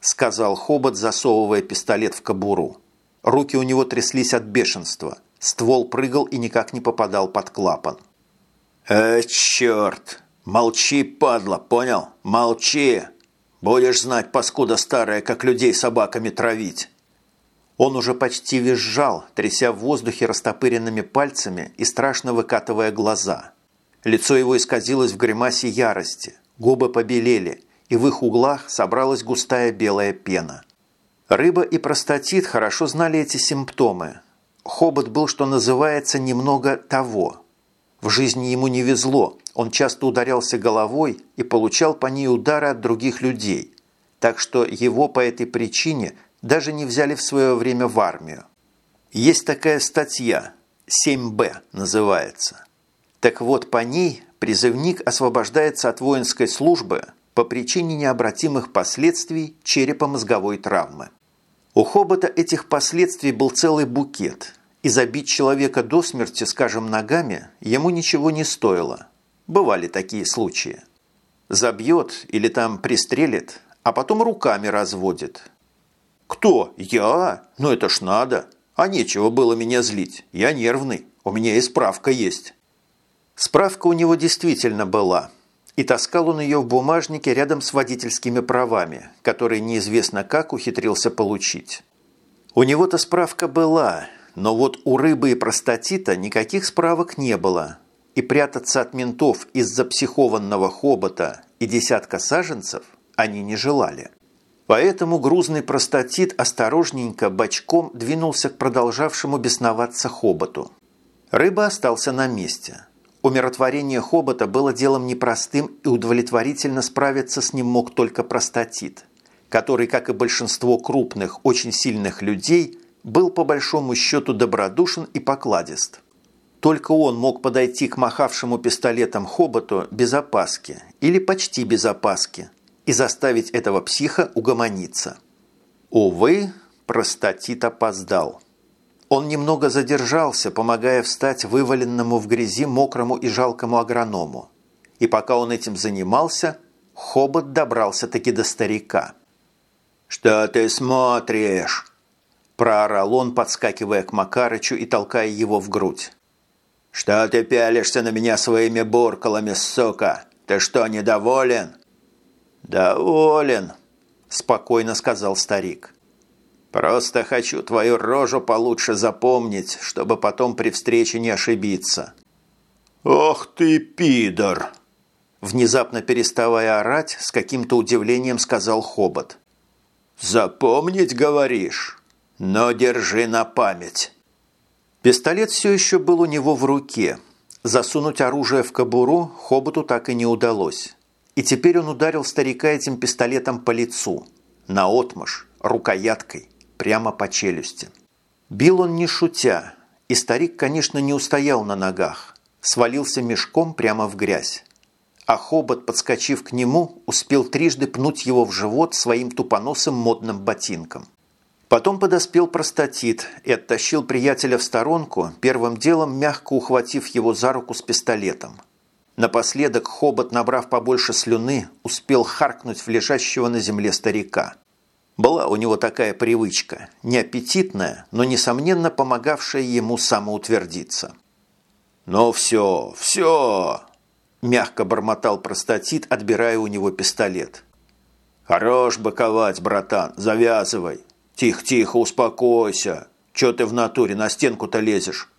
сказал Хобот, засовывая пистолет в кобуру. Руки у него тряслись от бешенства. Ствол прыгал и никак не попадал под клапан. «Э, черт! Молчи, падла, понял? Молчи! Будешь знать, паскуда старая, как людей собаками травить!» Он уже почти визжал, тряся в воздухе растопыренными пальцами и страшно выкатывая глаза. Лицо его исказилось в гримасе ярости, губы побелели, и в их углах собралась густая белая пена. Рыба и простатит хорошо знали эти симптомы. Хобот был, что называется, немного того. В жизни ему не везло, он часто ударялся головой и получал по ней удары от других людей, так что его по этой причине даже не взяли в свое время в армию. Есть такая статья, 7Б называется. Так вот, по ней призывник освобождается от воинской службы по причине необратимых последствий черепно-мозговой травмы. У Хобота этих последствий был целый букет, и забить человека до смерти, скажем, ногами, ему ничего не стоило. Бывали такие случаи. Забьет или там пристрелит, а потом руками разводит. «Кто? Я? Ну это ж надо. А нечего было меня злить. Я нервный. У меня и справка есть». Справка у него действительно была – и таскал он ее в бумажнике рядом с водительскими правами, которые неизвестно как ухитрился получить. У него-то справка была, но вот у рыбы и простатита никаких справок не было, и прятаться от ментов из-за психованного хобота и десятка саженцев они не желали. Поэтому грузный простатит осторожненько бочком двинулся к продолжавшему бесноваться хоботу. Рыба остался на месте – Умиротворение хобота было делом непростым, и удовлетворительно справиться с ним мог только простатит, который, как и большинство крупных, очень сильных людей, был по большому счету добродушен и покладист. Только он мог подойти к махавшему пистолетом хоботу без опаски или почти без опаски и заставить этого психа угомониться. Увы, простатит опоздал. Он немного задержался, помогая встать вываленному в грязи мокрому и жалкому агроному. И пока он этим занимался, Хобот добрался-таки до старика. «Что ты смотришь?» Проорал он, подскакивая к Макарычу и толкая его в грудь. «Что ты пялишься на меня своими буркалами, сука? Ты что, недоволен?» «Доволен», – спокойно сказал старик. Просто хочу твою рожу получше запомнить, чтобы потом при встрече не ошибиться». «Ох ты, пидор!» Внезапно переставая орать, с каким-то удивлением сказал Хобот. «Запомнить, говоришь? Но держи на память». Пистолет все еще был у него в руке. Засунуть оружие в кобуру Хоботу так и не удалось. И теперь он ударил старика этим пистолетом по лицу. Наотмашь, рукояткой прямо по челюсти. Бил он не шутя, и старик, конечно, не устоял на ногах, свалился мешком прямо в грязь. А хобот, подскочив к нему, успел трижды пнуть его в живот своим тупоносым модным ботинком. Потом подоспел простатит и оттащил приятеля в сторонку, первым делом мягко ухватив его за руку с пистолетом. Напоследок хобот, набрав побольше слюны, успел харкнуть в лежащего на земле старика. Была у него такая привычка, неаппетитная, но, несомненно, помогавшая ему самоутвердиться. «Ну все, все!» – мягко бормотал простатит, отбирая у него пистолет. «Хорош быковать, братан, завязывай. Тихо-тихо, успокойся. Че ты в натуре на стенку-то лезешь?»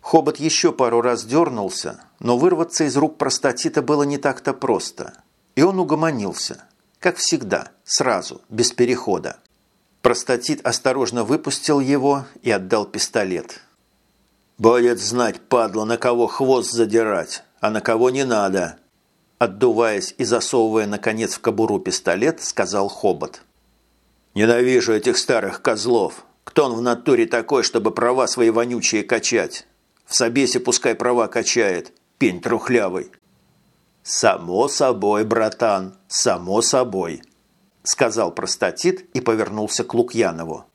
Хобот еще пару раз дернулся, но вырваться из рук простатита было не так-то просто. И он угомонился – как всегда, сразу, без перехода. Простатит осторожно выпустил его и отдал пистолет. «Будет знать, падла, на кого хвост задирать, а на кого не надо!» Отдуваясь и засовывая, наконец, в кобуру пистолет, сказал Хобот. «Ненавижу этих старых козлов. Кто он в натуре такой, чтобы права свои вонючие качать? В собесе пускай права качает, пень трухлявый. «Само собой, братан, само собой», – сказал простатит и повернулся к Лукьянову.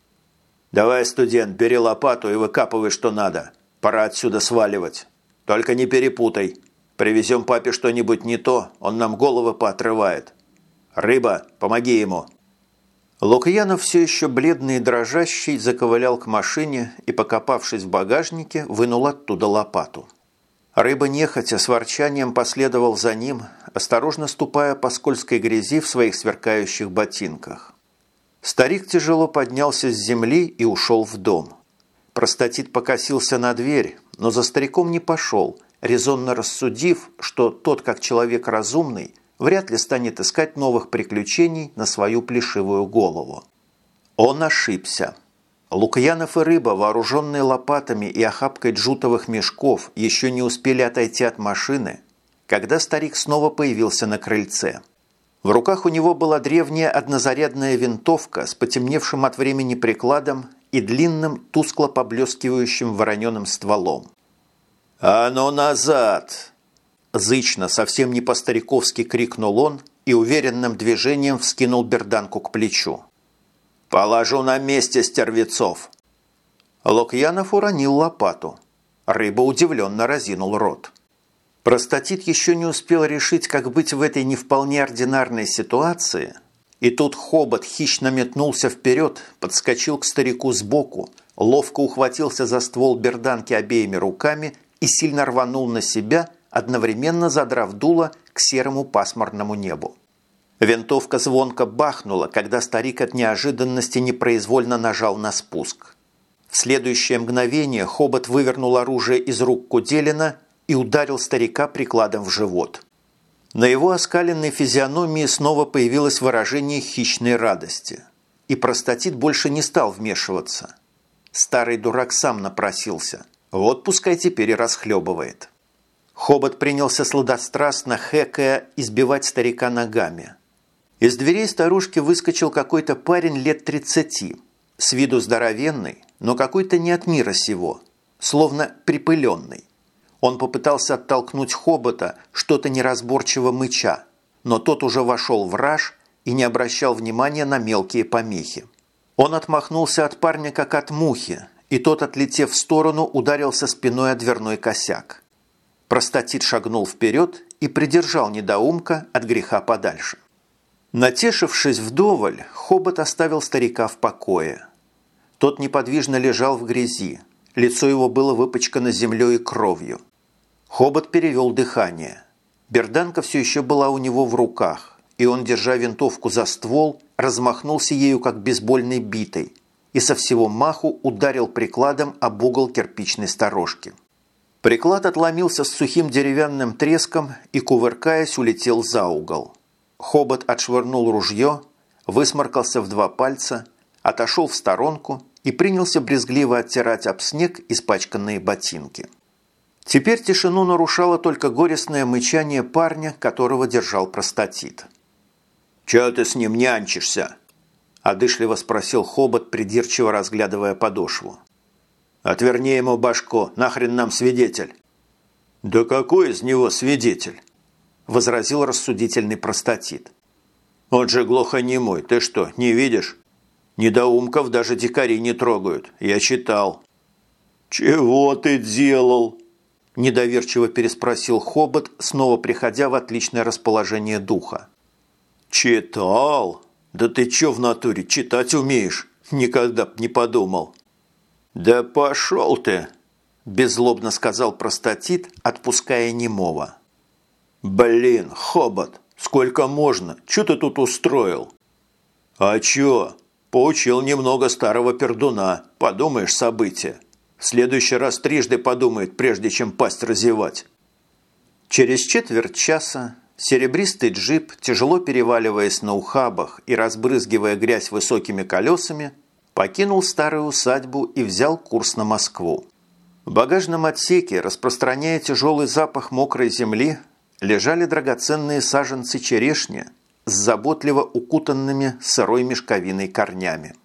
«Давай, студент, бери лопату и выкапывай, что надо. Пора отсюда сваливать. Только не перепутай. Привезем папе что-нибудь не то, он нам головы поотрывает. Рыба, помоги ему». Лукьянов все еще бледный и дрожащий заковылял к машине и, покопавшись в багажнике, вынул оттуда лопату. Рыба нехотя с ворчанием последовал за ним, осторожно ступая по скользкой грязи в своих сверкающих ботинках. Старик тяжело поднялся с земли и ушел в дом. Простатит покосился на дверь, но за стариком не пошел, резонно рассудив, что тот, как человек разумный, вряд ли станет искать новых приключений на свою плешивую голову. Он ошибся. Лукьянов и Рыба, вооруженные лопатами и охапкой джутовых мешков, еще не успели отойти от машины, когда старик снова появился на крыльце. В руках у него была древняя однозарядная винтовка с потемневшим от времени прикладом и длинным, тускло поблескивающим вороненым стволом. «А ну назад!» Зычно, совсем не по-стариковски крикнул он и уверенным движением вскинул берданку к плечу. «Положу на месте стервецов!» Лукьянов уронил лопату. Рыба удивленно разинул рот. Простатит еще не успел решить, как быть в этой не вполне ординарной ситуации, и тут хобот хищно метнулся вперед, подскочил к старику сбоку, ловко ухватился за ствол берданки обеими руками и сильно рванул на себя, одновременно задрав дуло к серому пасмурному небу. Винтовка звонко бахнула, когда старик от неожиданности непроизвольно нажал на спуск. В следующее мгновение Хобот вывернул оружие из рук Куделина и ударил старика прикладом в живот. На его оскаленной физиономии снова появилось выражение хищной радости. И простатит больше не стал вмешиваться. Старый дурак сам напросился. Вот пускай теперь и расхлебывает. Хобот принялся сладострастно, хэкая, избивать старика ногами – из дверей старушки выскочил какой-то парень лет тридцати, с виду здоровенный, но какой-то не от мира сего, словно припыленный. Он попытался оттолкнуть хобота, что-то неразборчиво мыча, но тот уже вошел в раж и не обращал внимания на мелкие помехи. Он отмахнулся от парня, как от мухи, и тот, отлетев в сторону, ударился спиной о дверной косяк. Простатит шагнул вперед и придержал недоумка от греха подальше. Натешившись вдоволь, Хобот оставил старика в покое. Тот неподвижно лежал в грязи, лицо его было выпачкано землей и кровью. Хобот перевел дыхание. Берданка все еще была у него в руках, и он, держа винтовку за ствол, размахнулся ею, как бейсбольной битой, и со всего маху ударил прикладом об угол кирпичной сторожки. Приклад отломился с сухим деревянным треском и, кувыркаясь, улетел за угол. Хобот отшвырнул ружье, высморкался в два пальца, отошел в сторонку и принялся брезгливо оттирать об снег испачканные ботинки. Теперь тишину нарушало только горестное мычание парня, которого держал простатит. «Чего ты с ним нянчишься?» – одышливо спросил Хобот, придирчиво разглядывая подошву. «Отверни ему башку, нахрен нам свидетель!» «Да какой из него свидетель?» Возразил рассудительный простатит. «Он же глухонемой, ты что, не видишь? Недоумков даже дикари не трогают, я читал». «Чего ты делал?» – недоверчиво переспросил Хобот, снова приходя в отличное расположение духа. «Читал? Да ты чё в натуре, читать умеешь? Никогда б не подумал». «Да пошел ты!» – беззлобно сказал простатит, отпуская немого. «Блин, Хобот, сколько можно? Чё ты тут устроил?» «А чё? Поучил немного старого пердуна. Подумаешь, события. В следующий раз трижды подумает, прежде чем пасть разевать». Через четверть часа серебристый джип, тяжело переваливаясь на ухабах и разбрызгивая грязь высокими колесами, покинул старую усадьбу и взял курс на Москву. В багажном отсеке, распространяя тяжелый запах мокрой земли, лежали драгоценные саженцы черешни с заботливо укутанными сырой мешковиной корнями.